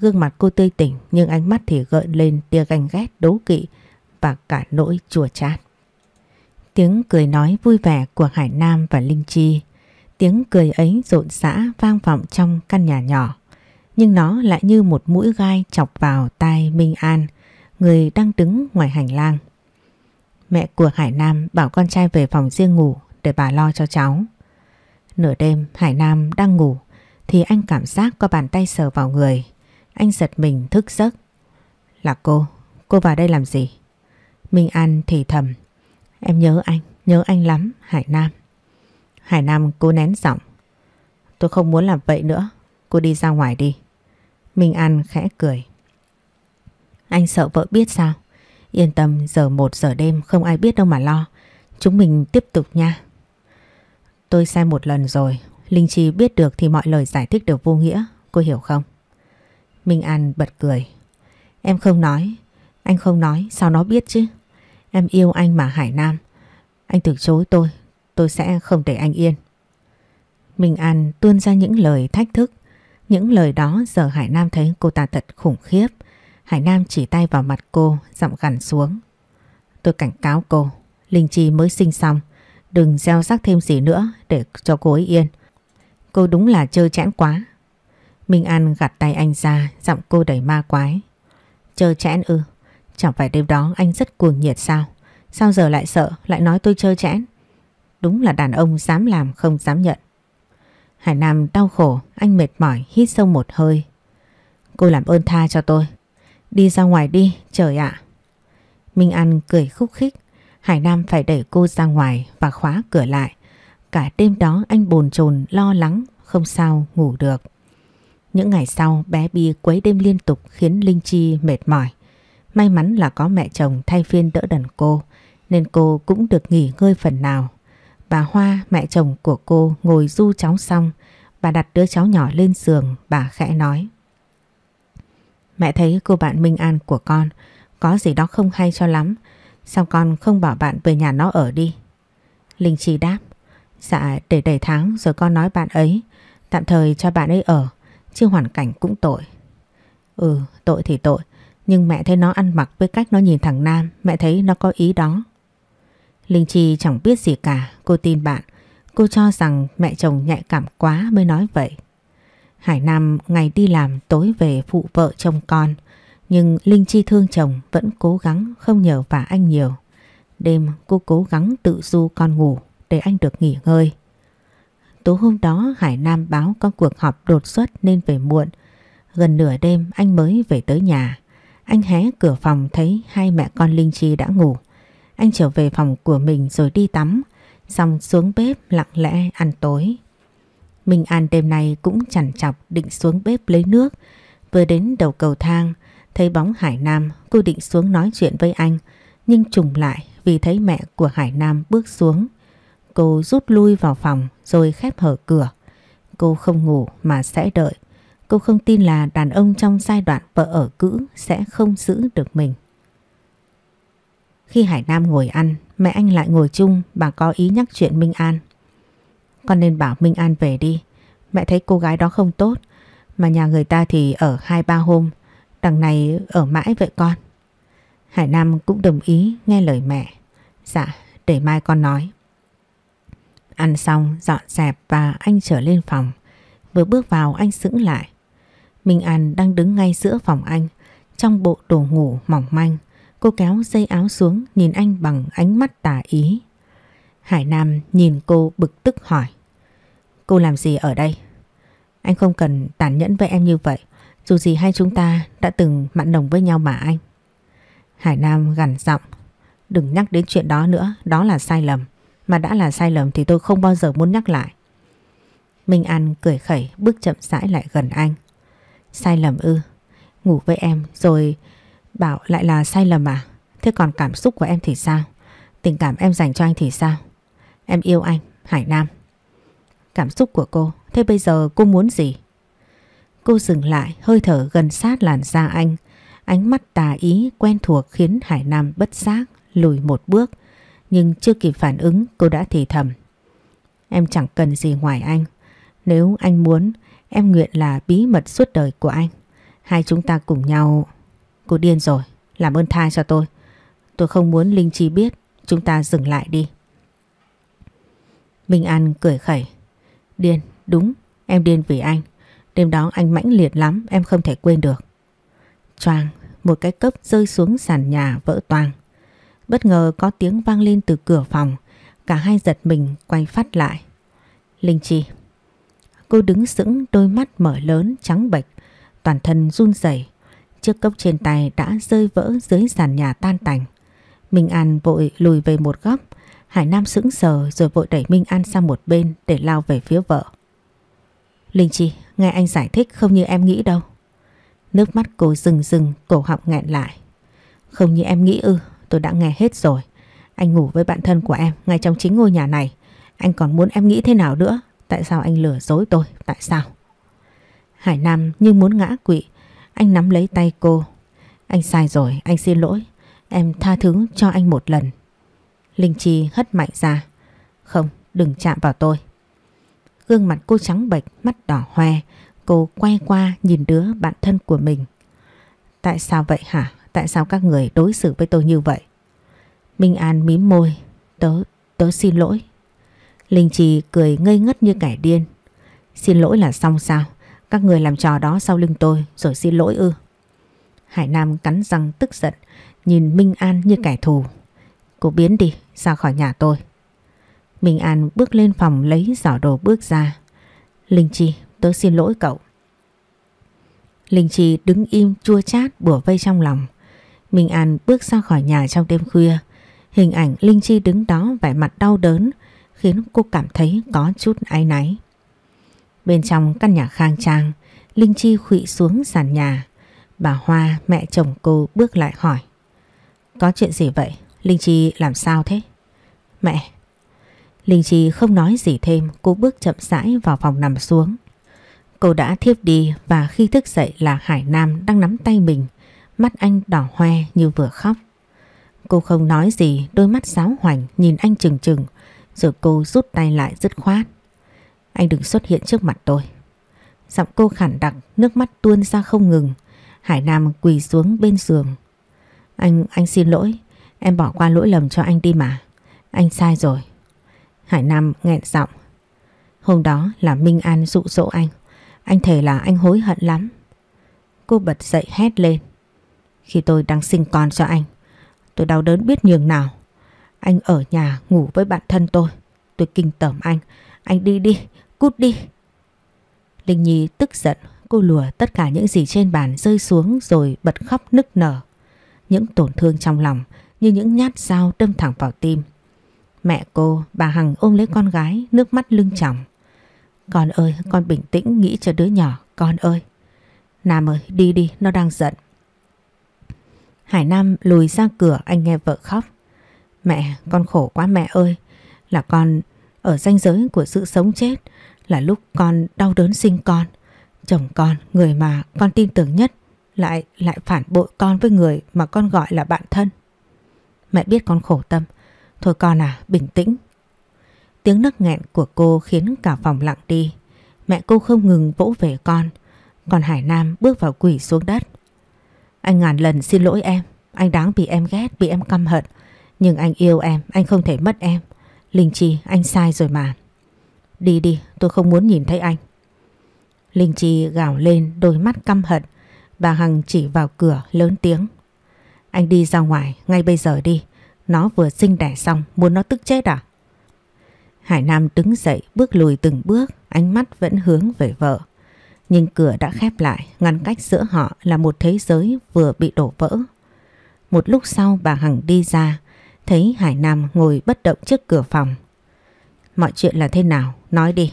Gương mặt cô tươi tỉnh nhưng ánh mắt thì gợn lên tia ganh ghét đố kỵ và cả nỗi chua chát. Tiếng cười nói vui vẻ của Hải Nam và Linh Chi. Tiếng cười ấy rộn rã vang vọng trong căn nhà nhỏ. Nhưng nó lại như một mũi gai chọc vào tai Minh An, người đang đứng ngoài hành lang. Mẹ của Hải Nam bảo con trai về phòng riêng ngủ để bà lo cho cháu. Nửa đêm Hải Nam đang ngủ thì anh cảm giác có bàn tay sờ vào người. Anh giật mình thức giấc. Là cô, cô vào đây làm gì? Minh An thì thầm. Em nhớ anh, nhớ anh lắm, Hải Nam. Hải Nam cố nén giọng. Tôi không muốn làm vậy nữa, cô đi ra ngoài đi. Minh An khẽ cười. Anh sợ vợ biết sao? Yên tâm giờ một giờ đêm không ai biết đâu mà lo. Chúng mình tiếp tục nha. Tôi sai một lần rồi. Linh Chi biết được thì mọi lời giải thích đều vô nghĩa. Cô hiểu không? Minh An bật cười. Em không nói. Anh không nói. Sao nó biết chứ? Em yêu anh mà Hải Nam. Anh từ chối tôi. Tôi sẽ không để anh yên. Minh An tuôn ra những lời thách thức. Những lời đó giờ Hải Nam thấy cô ta thật khủng khiếp. Hải Nam chỉ tay vào mặt cô, giọng gằn xuống. Tôi cảnh cáo cô, Linh Chi mới sinh xong, đừng gieo rắc thêm gì nữa để cho cô ấy yên. Cô đúng là chơi chẽn quá. Minh An gạt tay anh ra, giọng cô đầy ma quái. Chơi chẽn ư, chẳng phải đêm đó anh rất cuồng nhiệt sao? Sao giờ lại sợ, lại nói tôi chơi chẽn? Đúng là đàn ông dám làm không dám nhận. Hải Nam đau khổ, anh mệt mỏi, hít sâu một hơi. Cô làm ơn tha cho tôi, Đi ra ngoài đi, trời ạ. Minh An cười khúc khích. Hải Nam phải đẩy cô ra ngoài và khóa cửa lại. Cả đêm đó anh bồn chồn lo lắng, không sao ngủ được. Những ngày sau bé Bi quấy đêm liên tục khiến Linh Chi mệt mỏi. May mắn là có mẹ chồng thay phiên đỡ đần cô nên cô cũng được nghỉ ngơi phần nào. Bà Hoa, mẹ chồng của cô ngồi du cháu xong, bà đặt đứa cháu nhỏ lên giường, bà khẽ nói. Mẹ thấy cô bạn Minh An của con có gì đó không hay cho lắm, sao con không bảo bạn về nhà nó ở đi? Linh Chi đáp, dạ để đầy tháng rồi con nói bạn ấy, tạm thời cho bạn ấy ở, chứ hoàn cảnh cũng tội. Ừ, tội thì tội, nhưng mẹ thấy nó ăn mặc với cách nó nhìn thằng Nam, mẹ thấy nó có ý đó. Linh Chi chẳng biết gì cả, cô tin bạn. Cô cho rằng mẹ chồng nhạy cảm quá mới nói vậy. Hải Nam ngày đi làm tối về phụ vợ chồng con. Nhưng Linh Chi thương chồng vẫn cố gắng không nhờ vả anh nhiều. Đêm cô cố gắng tự du con ngủ để anh được nghỉ ngơi. Tối hôm đó Hải Nam báo có cuộc họp đột xuất nên về muộn. Gần nửa đêm anh mới về tới nhà. Anh hé cửa phòng thấy hai mẹ con Linh Chi đã ngủ. Anh trở về phòng của mình rồi đi tắm, xong xuống bếp lặng lẽ ăn tối. Minh An đêm nay cũng chẳng chọc định xuống bếp lấy nước. Vừa đến đầu cầu thang, thấy bóng Hải Nam, cô định xuống nói chuyện với anh, nhưng trùng lại vì thấy mẹ của Hải Nam bước xuống. Cô rút lui vào phòng rồi khép hở cửa. Cô không ngủ mà sẽ đợi. Cô không tin là đàn ông trong giai đoạn vợ ở cữ sẽ không giữ được mình. Khi Hải Nam ngồi ăn, mẹ anh lại ngồi chung bà có ý nhắc chuyện Minh An. Con nên bảo Minh An về đi. Mẹ thấy cô gái đó không tốt. Mà nhà người ta thì ở hai ba hôm. Đằng này ở mãi vậy con. Hải Nam cũng đồng ý nghe lời mẹ. Dạ, để mai con nói. Ăn xong, dọn dẹp và anh trở lên phòng. Vừa bước vào anh sững lại. Minh An đang đứng ngay giữa phòng anh, trong bộ đồ ngủ mỏng manh. Cô kéo dây áo xuống nhìn anh bằng ánh mắt tà ý. Hải Nam nhìn cô bực tức hỏi. Cô làm gì ở đây? Anh không cần tàn nhẫn với em như vậy. Dù gì hai chúng ta đã từng mặn nồng với nhau mà anh. Hải Nam gằn giọng. Đừng nhắc đến chuyện đó nữa, đó là sai lầm. Mà đã là sai lầm thì tôi không bao giờ muốn nhắc lại. Minh An cười khẩy bước chậm rãi lại gần anh. Sai lầm ư? Ngủ với em rồi Bảo lại là sai lầm à? Thế còn cảm xúc của em thì sao? Tình cảm em dành cho anh thì sao? Em yêu anh, Hải Nam. Cảm xúc của cô, thế bây giờ cô muốn gì? Cô dừng lại, hơi thở gần sát làn da anh. Ánh mắt tà ý quen thuộc khiến Hải Nam bất giác, lùi một bước. Nhưng chưa kịp phản ứng, cô đã thì thầm. Em chẳng cần gì ngoài anh. Nếu anh muốn, em nguyện là bí mật suốt đời của anh. Hai chúng ta cùng nhau... Cô điên rồi, làm ơn tha cho tôi. Tôi không muốn Linh Chi biết, chúng ta dừng lại đi. Minh An cười khẩy. Điên, đúng, em điên vì anh. Đêm đó anh mãnh liệt lắm, em không thể quên được. Choang, một cái cốc rơi xuống sàn nhà vỡ toang. Bất ngờ có tiếng vang lên từ cửa phòng, cả hai giật mình quay phát lại. Linh Chi. Cô đứng sững đôi mắt mở lớn trắng bệch, toàn thân run rẩy Chiếc cốc trên tay đã rơi vỡ dưới sàn nhà tan tành. Minh An vội lùi về một góc. Hải Nam sững sờ rồi vội đẩy Minh An sang một bên để lao về phía vợ. Linh Chi, nghe anh giải thích không như em nghĩ đâu. Nước mắt cô rừng rừng, cổ họng nghẹn lại. Không như em nghĩ ư, tôi đã nghe hết rồi. Anh ngủ với bạn thân của em ngay trong chính ngôi nhà này. Anh còn muốn em nghĩ thế nào nữa? Tại sao anh lừa dối tôi? Tại sao? Hải Nam như muốn ngã quỵ. Anh nắm lấy tay cô. Anh sai rồi, anh xin lỗi. Em tha thứ cho anh một lần. Linh Chi hất mạnh ra. Không, đừng chạm vào tôi. Gương mặt cô trắng bệch, mắt đỏ hoe. Cô quay qua nhìn đứa bạn thân của mình. Tại sao vậy hả? Tại sao các người đối xử với tôi như vậy? Minh An mím môi. Tớ, tớ xin lỗi. Linh trì cười ngây ngất như kẻ điên. Xin lỗi là xong sao? Các người làm trò đó sau lưng tôi rồi xin lỗi ư. Hải Nam cắn răng tức giận, nhìn Minh An như kẻ thù. Cô biến đi, ra khỏi nhà tôi. Minh An bước lên phòng lấy giỏ đồ bước ra. Linh Chi, tôi xin lỗi cậu. Linh Chi đứng im chua chát bủa vây trong lòng. Minh An bước ra khỏi nhà trong đêm khuya. Hình ảnh Linh Chi đứng đó vẻ mặt đau đớn khiến cô cảm thấy có chút áy náy. Bên trong căn nhà khang trang, Linh Chi khụy xuống sàn nhà. Bà Hoa, mẹ chồng cô bước lại hỏi. Có chuyện gì vậy? Linh Chi làm sao thế? Mẹ. Linh Chi không nói gì thêm, cô bước chậm rãi vào phòng nằm xuống. Cô đã thiếp đi và khi thức dậy là Hải Nam đang nắm tay mình, mắt anh đỏ hoe như vừa khóc. Cô không nói gì, đôi mắt giáo hoành nhìn anh chừng chừng, rồi cô rút tay lại dứt khoát. Anh đừng xuất hiện trước mặt tôi. Giọng cô khản đặc, nước mắt tuôn ra không ngừng. Hải Nam quỳ xuống bên giường. Anh, anh xin lỗi, em bỏ qua lỗi lầm cho anh đi mà. Anh sai rồi. Hải Nam nghẹn giọng. Hôm đó là Minh An dụ dỗ anh. Anh thề là anh hối hận lắm. Cô bật dậy hét lên. Khi tôi đang sinh con cho anh, tôi đau đớn biết nhường nào. Anh ở nhà ngủ với bạn thân tôi. Tôi kinh tởm anh. Anh đi đi, cút đi. Linh Nhi tức giận, cô lùa tất cả những gì trên bàn rơi xuống rồi bật khóc nức nở. Những tổn thương trong lòng như những nhát dao đâm thẳng vào tim. Mẹ cô, bà Hằng ôm lấy con gái, nước mắt lưng tròng. Con ơi, con bình tĩnh nghĩ cho đứa nhỏ, con ơi. Nam ơi, đi đi, nó đang giận. Hải Nam lùi ra cửa anh nghe vợ khóc. Mẹ, con khổ quá mẹ ơi. Là con ở ranh giới của sự sống chết. Là lúc con đau đớn sinh con. Chồng con, người mà con tin tưởng nhất lại lại phản bội con với người mà con gọi là bạn thân. Mẹ biết con khổ tâm. Thôi con à, bình tĩnh. Tiếng nấc nghẹn của cô khiến cả phòng lặng đi. Mẹ cô không ngừng vỗ về con. Còn Hải Nam bước vào quỷ xuống đất. Anh ngàn lần xin lỗi em. Anh đáng bị em ghét, bị em căm hận. Nhưng anh yêu em, anh không thể mất em. Linh Chi, anh sai rồi mà. Đi đi, tôi không muốn nhìn thấy anh. Linh Chi gào lên đôi mắt căm hận. Bà Hằng chỉ vào cửa lớn tiếng. Anh đi ra ngoài, ngay bây giờ đi. Nó vừa sinh đẻ xong, muốn nó tức chết à? Hải Nam đứng dậy bước lùi từng bước, ánh mắt vẫn hướng về vợ. Nhưng cửa đã khép lại, ngăn cách giữa họ là một thế giới vừa bị đổ vỡ. Một lúc sau bà Hằng đi ra, thấy Hải Nam ngồi bất động trước cửa phòng. Mọi chuyện là thế nào? Nói đi.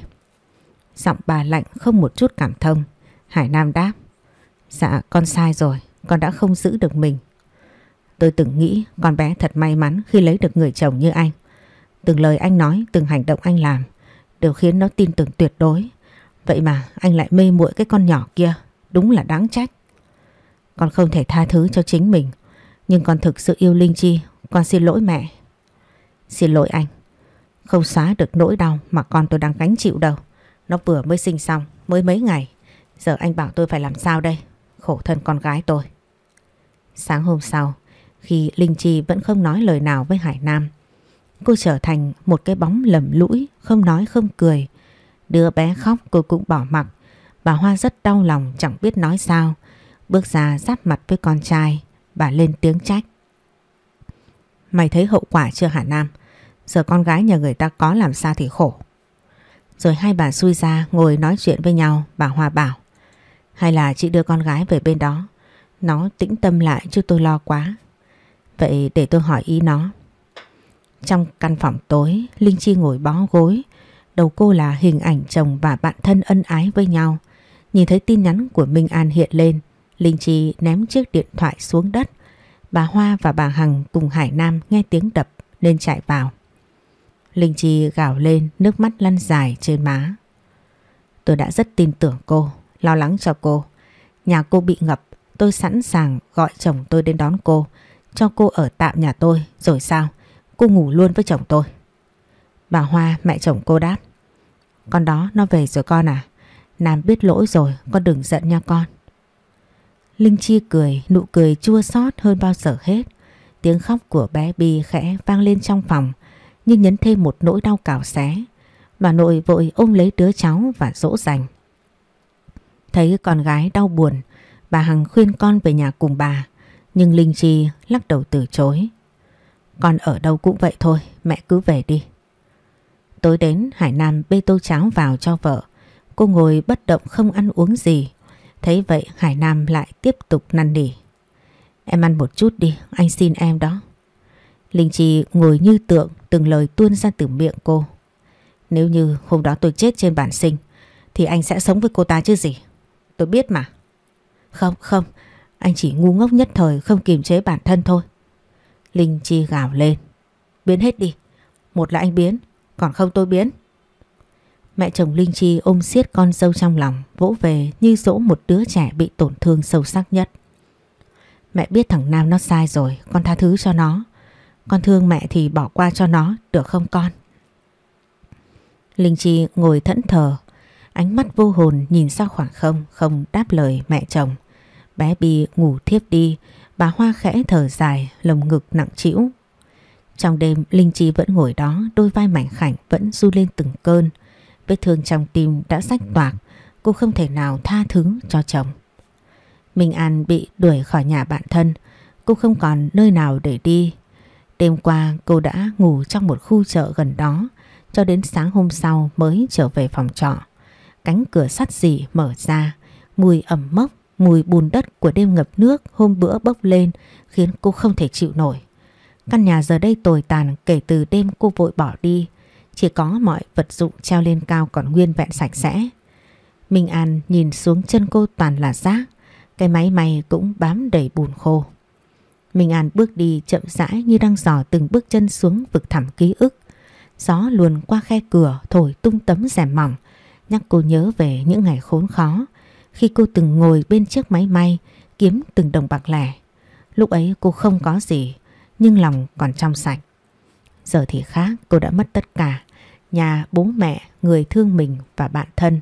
Giọng bà lạnh không một chút cảm thông. Hải Nam đáp. Dạ con sai rồi, con đã không giữ được mình. Tôi từng nghĩ con bé thật may mắn khi lấy được người chồng như anh. Từng lời anh nói, từng hành động anh làm đều khiến nó tin tưởng tuyệt đối. Vậy mà anh lại mê muội cái con nhỏ kia, đúng là đáng trách. Con không thể tha thứ cho chính mình, nhưng con thực sự yêu Linh Chi, con xin lỗi mẹ. Xin lỗi anh, không xóa được nỗi đau mà con tôi đang gánh chịu đâu. Nó vừa mới sinh xong, mới mấy ngày. Giờ anh bảo tôi phải làm sao đây? Khổ thân con gái tôi. Sáng hôm sau, khi Linh Chi vẫn không nói lời nào với Hải Nam, cô trở thành một cái bóng lầm lũi, không nói không cười. Đứa bé khóc cô cũng bỏ mặc. Bà Hoa rất đau lòng chẳng biết nói sao. Bước ra giáp mặt với con trai, bà lên tiếng trách. Mày thấy hậu quả chưa hả Nam? Giờ con gái nhà người ta có làm sao thì khổ. Rồi hai bà xui ra ngồi nói chuyện với nhau, bà Hoa bảo. Hay là chị đưa con gái về bên đó. Nó tĩnh tâm lại chứ tôi lo quá. Vậy để tôi hỏi ý nó. Trong căn phòng tối, Linh Chi ngồi bó gối. Đầu cô là hình ảnh chồng và bạn thân ân ái với nhau. Nhìn thấy tin nhắn của Minh An hiện lên, Linh Chi ném chiếc điện thoại xuống đất. Bà Hoa và bà Hằng cùng Hải Nam nghe tiếng đập nên chạy vào. Linh Chi gào lên nước mắt lăn dài trên má. Tôi đã rất tin tưởng cô, lo lắng cho cô. Nhà cô bị ngập, tôi sẵn sàng gọi chồng tôi đến đón cô, cho cô ở tạm nhà tôi, rồi sao? Cô ngủ luôn với chồng tôi. Bà Hoa, mẹ chồng cô đáp. Con đó nó về rồi con à? Nam biết lỗi rồi, con đừng giận nha con. Linh Chi cười, nụ cười chua xót hơn bao giờ hết. Tiếng khóc của bé Bi khẽ vang lên trong phòng, nhưng nhấn thêm một nỗi đau cào xé. Bà nội vội ôm lấy đứa cháu và dỗ dành. Thấy con gái đau buồn, bà Hằng khuyên con về nhà cùng bà, nhưng Linh Chi lắc đầu từ chối. Con ở đâu cũng vậy thôi, mẹ cứ về đi. Tối đến Hải Nam bê tô cháo vào cho vợ. Cô ngồi bất động không ăn uống gì. Thấy vậy Hải Nam lại tiếp tục năn nỉ. Em ăn một chút đi, anh xin em đó. Linh Chi ngồi như tượng từng lời tuôn ra từ miệng cô. Nếu như hôm đó tôi chết trên bản sinh thì anh sẽ sống với cô ta chứ gì. Tôi biết mà. Không, không, anh chỉ ngu ngốc nhất thời không kiềm chế bản thân thôi. Linh Chi gào lên. Biến hết đi. Một là anh biến, còn không tôi biến. Mẹ chồng Linh Chi ôm siết con dâu trong lòng, vỗ về như dỗ một đứa trẻ bị tổn thương sâu sắc nhất. Mẹ biết thằng Nam nó sai rồi, con tha thứ cho nó. Con thương mẹ thì bỏ qua cho nó, được không con? Linh Chi ngồi thẫn thờ, ánh mắt vô hồn nhìn ra khoảng không, không đáp lời mẹ chồng. Bé Bi ngủ thiếp đi, bà Hoa khẽ thở dài, lồng ngực nặng trĩu. Trong đêm Linh Chi vẫn ngồi đó, đôi vai mảnh khảnh vẫn du lên từng cơn. Vết thương trong tim đã rách toạc, cô không thể nào tha thứ cho chồng. Minh An bị đuổi khỏi nhà bạn thân, cô không còn nơi nào để đi. Đêm qua cô đã ngủ trong một khu chợ gần đó, cho đến sáng hôm sau mới trở về phòng trọ. Cánh cửa sắt dì mở ra, mùi ẩm mốc, mùi bùn đất của đêm ngập nước hôm bữa bốc lên khiến cô không thể chịu nổi. Căn nhà giờ đây tồi tàn kể từ đêm cô vội bỏ đi, chỉ có mọi vật dụng treo lên cao còn nguyên vẹn sạch sẽ. Minh An nhìn xuống chân cô toàn là rác, cái máy may cũng bám đầy bùn khô. Minh An bước đi chậm rãi như đang dò từng bước chân xuống vực thẳm ký ức. Gió luồn qua khe cửa thổi tung tấm rèm mỏng, nhắc cô nhớ về những ngày khốn khó khi cô từng ngồi bên chiếc máy may kiếm từng đồng bạc lẻ. Lúc ấy cô không có gì nhưng lòng còn trong sạch. Giờ thì khác cô đã mất tất cả, nhà, bố mẹ, người thương mình và bạn thân.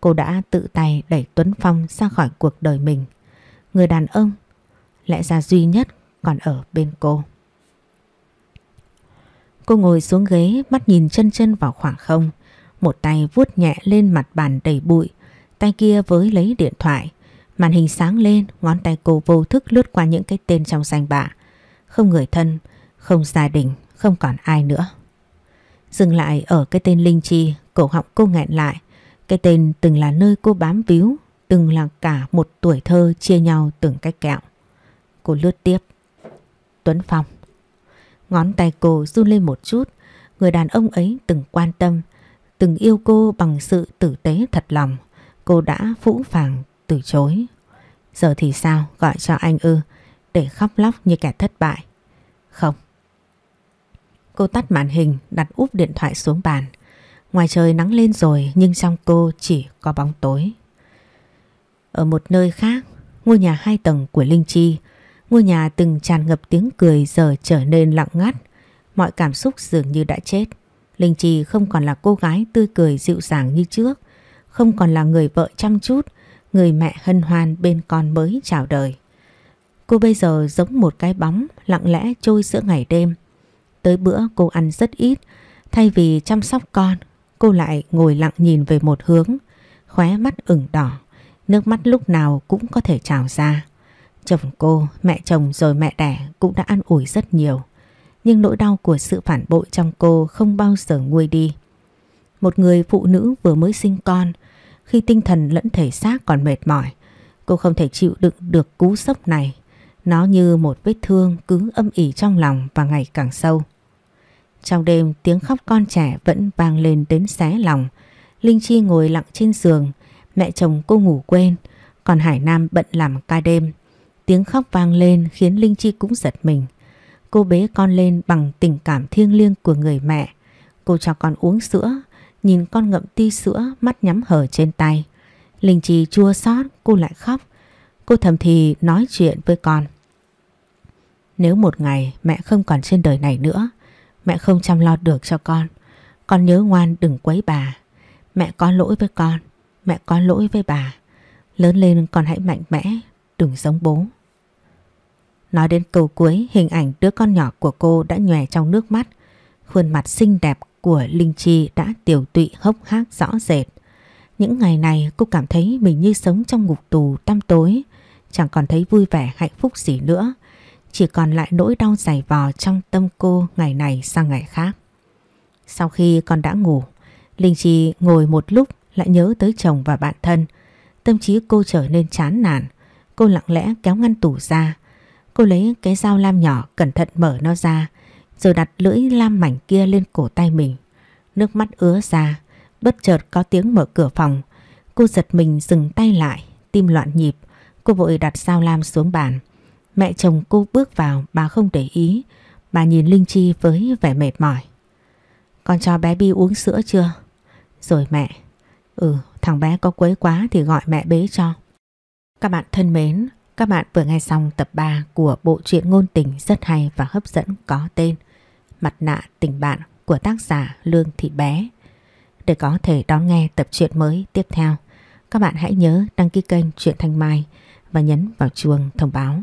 Cô đã tự tay đẩy Tuấn Phong ra khỏi cuộc đời mình. Người đàn ông lẽ ra duy nhất còn ở bên cô. Cô ngồi xuống ghế mắt nhìn chân chân vào khoảng không. Một tay vuốt nhẹ lên mặt bàn đầy bụi. Tay kia với lấy điện thoại. Màn hình sáng lên, ngón tay cô vô thức lướt qua những cái tên trong danh bạ. Không người thân, không gia đình, không còn ai nữa. Dừng lại ở cái tên Linh Chi, cổ họng cô nghẹn lại. Cái tên từng là nơi cô bám víu, từng là cả một tuổi thơ chia nhau từng cách kẹo. Cô lướt tiếp. Tuấn Phong. Ngón tay cô run lên một chút, người đàn ông ấy từng quan tâm, từng yêu cô bằng sự tử tế thật lòng. Cô đã phũ phàng từ chối. Giờ thì sao gọi cho anh ư để khóc lóc như kẻ thất bại. Không. Cô tắt màn hình đặt úp điện thoại xuống bàn. Ngoài trời nắng lên rồi nhưng trong cô chỉ có bóng tối. Ở một nơi khác, ngôi nhà hai tầng của Linh Chi, ngôi nhà từng tràn ngập tiếng cười giờ trở nên lặng ngắt. Mọi cảm xúc dường như đã chết. Linh Chi không còn là cô gái tươi cười dịu dàng như trước, không còn là người vợ chăm chút, người mẹ hân hoan bên con mới chào đời. Cô bây giờ giống một cái bóng lặng lẽ trôi giữa ngày đêm. Tới bữa cô ăn rất ít, thay vì chăm sóc con, cô lại ngồi lặng nhìn về một hướng, khóe mắt ửng đỏ, nước mắt lúc nào cũng có thể trào ra. Chồng cô, mẹ chồng rồi mẹ đẻ cũng đã ăn ủi rất nhiều. Nhưng nỗi đau của sự phản bội trong cô không bao giờ nguôi đi. Một người phụ nữ vừa mới sinh con, khi tinh thần lẫn thể xác còn mệt mỏi, cô không thể chịu đựng được cú sốc này. Nó như một vết thương cứ âm ỉ trong lòng và ngày càng sâu. Trong đêm tiếng khóc con trẻ vẫn vang lên đến xé lòng. Linh Chi ngồi lặng trên giường, mẹ chồng cô ngủ quên, còn Hải Nam bận làm ca đêm. Tiếng khóc vang lên khiến Linh Chi cũng giật mình. Cô bế con lên bằng tình cảm thiêng liêng của người mẹ. Cô cho con uống sữa, nhìn con ngậm ti sữa mắt nhắm hở trên tay. Linh Chi chua xót, cô lại khóc. Cô thầm thì nói chuyện với con. Nếu một ngày mẹ không còn trên đời này nữa, mẹ không chăm lo được cho con. Con nhớ ngoan đừng quấy bà. Mẹ có lỗi với con, mẹ có lỗi với bà. Lớn lên con hãy mạnh mẽ, đừng giống bố. Nói đến câu cuối, hình ảnh đứa con nhỏ của cô đã nhòe trong nước mắt. Khuôn mặt xinh đẹp của Linh Chi đã tiểu tụy hốc hác rõ rệt. Những ngày này cô cảm thấy mình như sống trong ngục tù tăm tối, chẳng còn thấy vui vẻ hạnh phúc gì nữa. Chỉ còn lại nỗi đau dày vò trong tâm cô ngày này sang ngày khác. Sau khi con đã ngủ, Linh Chi ngồi một lúc lại nhớ tới chồng và bạn thân. Tâm trí cô trở nên chán nản. Cô lặng lẽ kéo ngăn tủ ra. Cô lấy cái dao lam nhỏ cẩn thận mở nó ra rồi đặt lưỡi lam mảnh kia lên cổ tay mình. Nước mắt ứa ra, bất chợt có tiếng mở cửa phòng. Cô giật mình dừng tay lại, tim loạn nhịp. Cô vội đặt dao lam xuống bàn. Mẹ chồng cô bước vào, bà không để ý. Bà nhìn Linh Chi với vẻ mệt mỏi. Con cho bé Bi uống sữa chưa? Rồi mẹ. Ừ, thằng bé có quấy quá thì gọi mẹ bế cho. Các bạn thân mến, các bạn vừa nghe xong tập 3 của bộ truyện ngôn tình rất hay và hấp dẫn có tên Mặt nạ tình bạn của tác giả Lương Thị Bé. Để có thể đón nghe tập truyện mới tiếp theo, các bạn hãy nhớ đăng ký kênh Truyện Thanh Mai và nhấn vào chuông thông báo,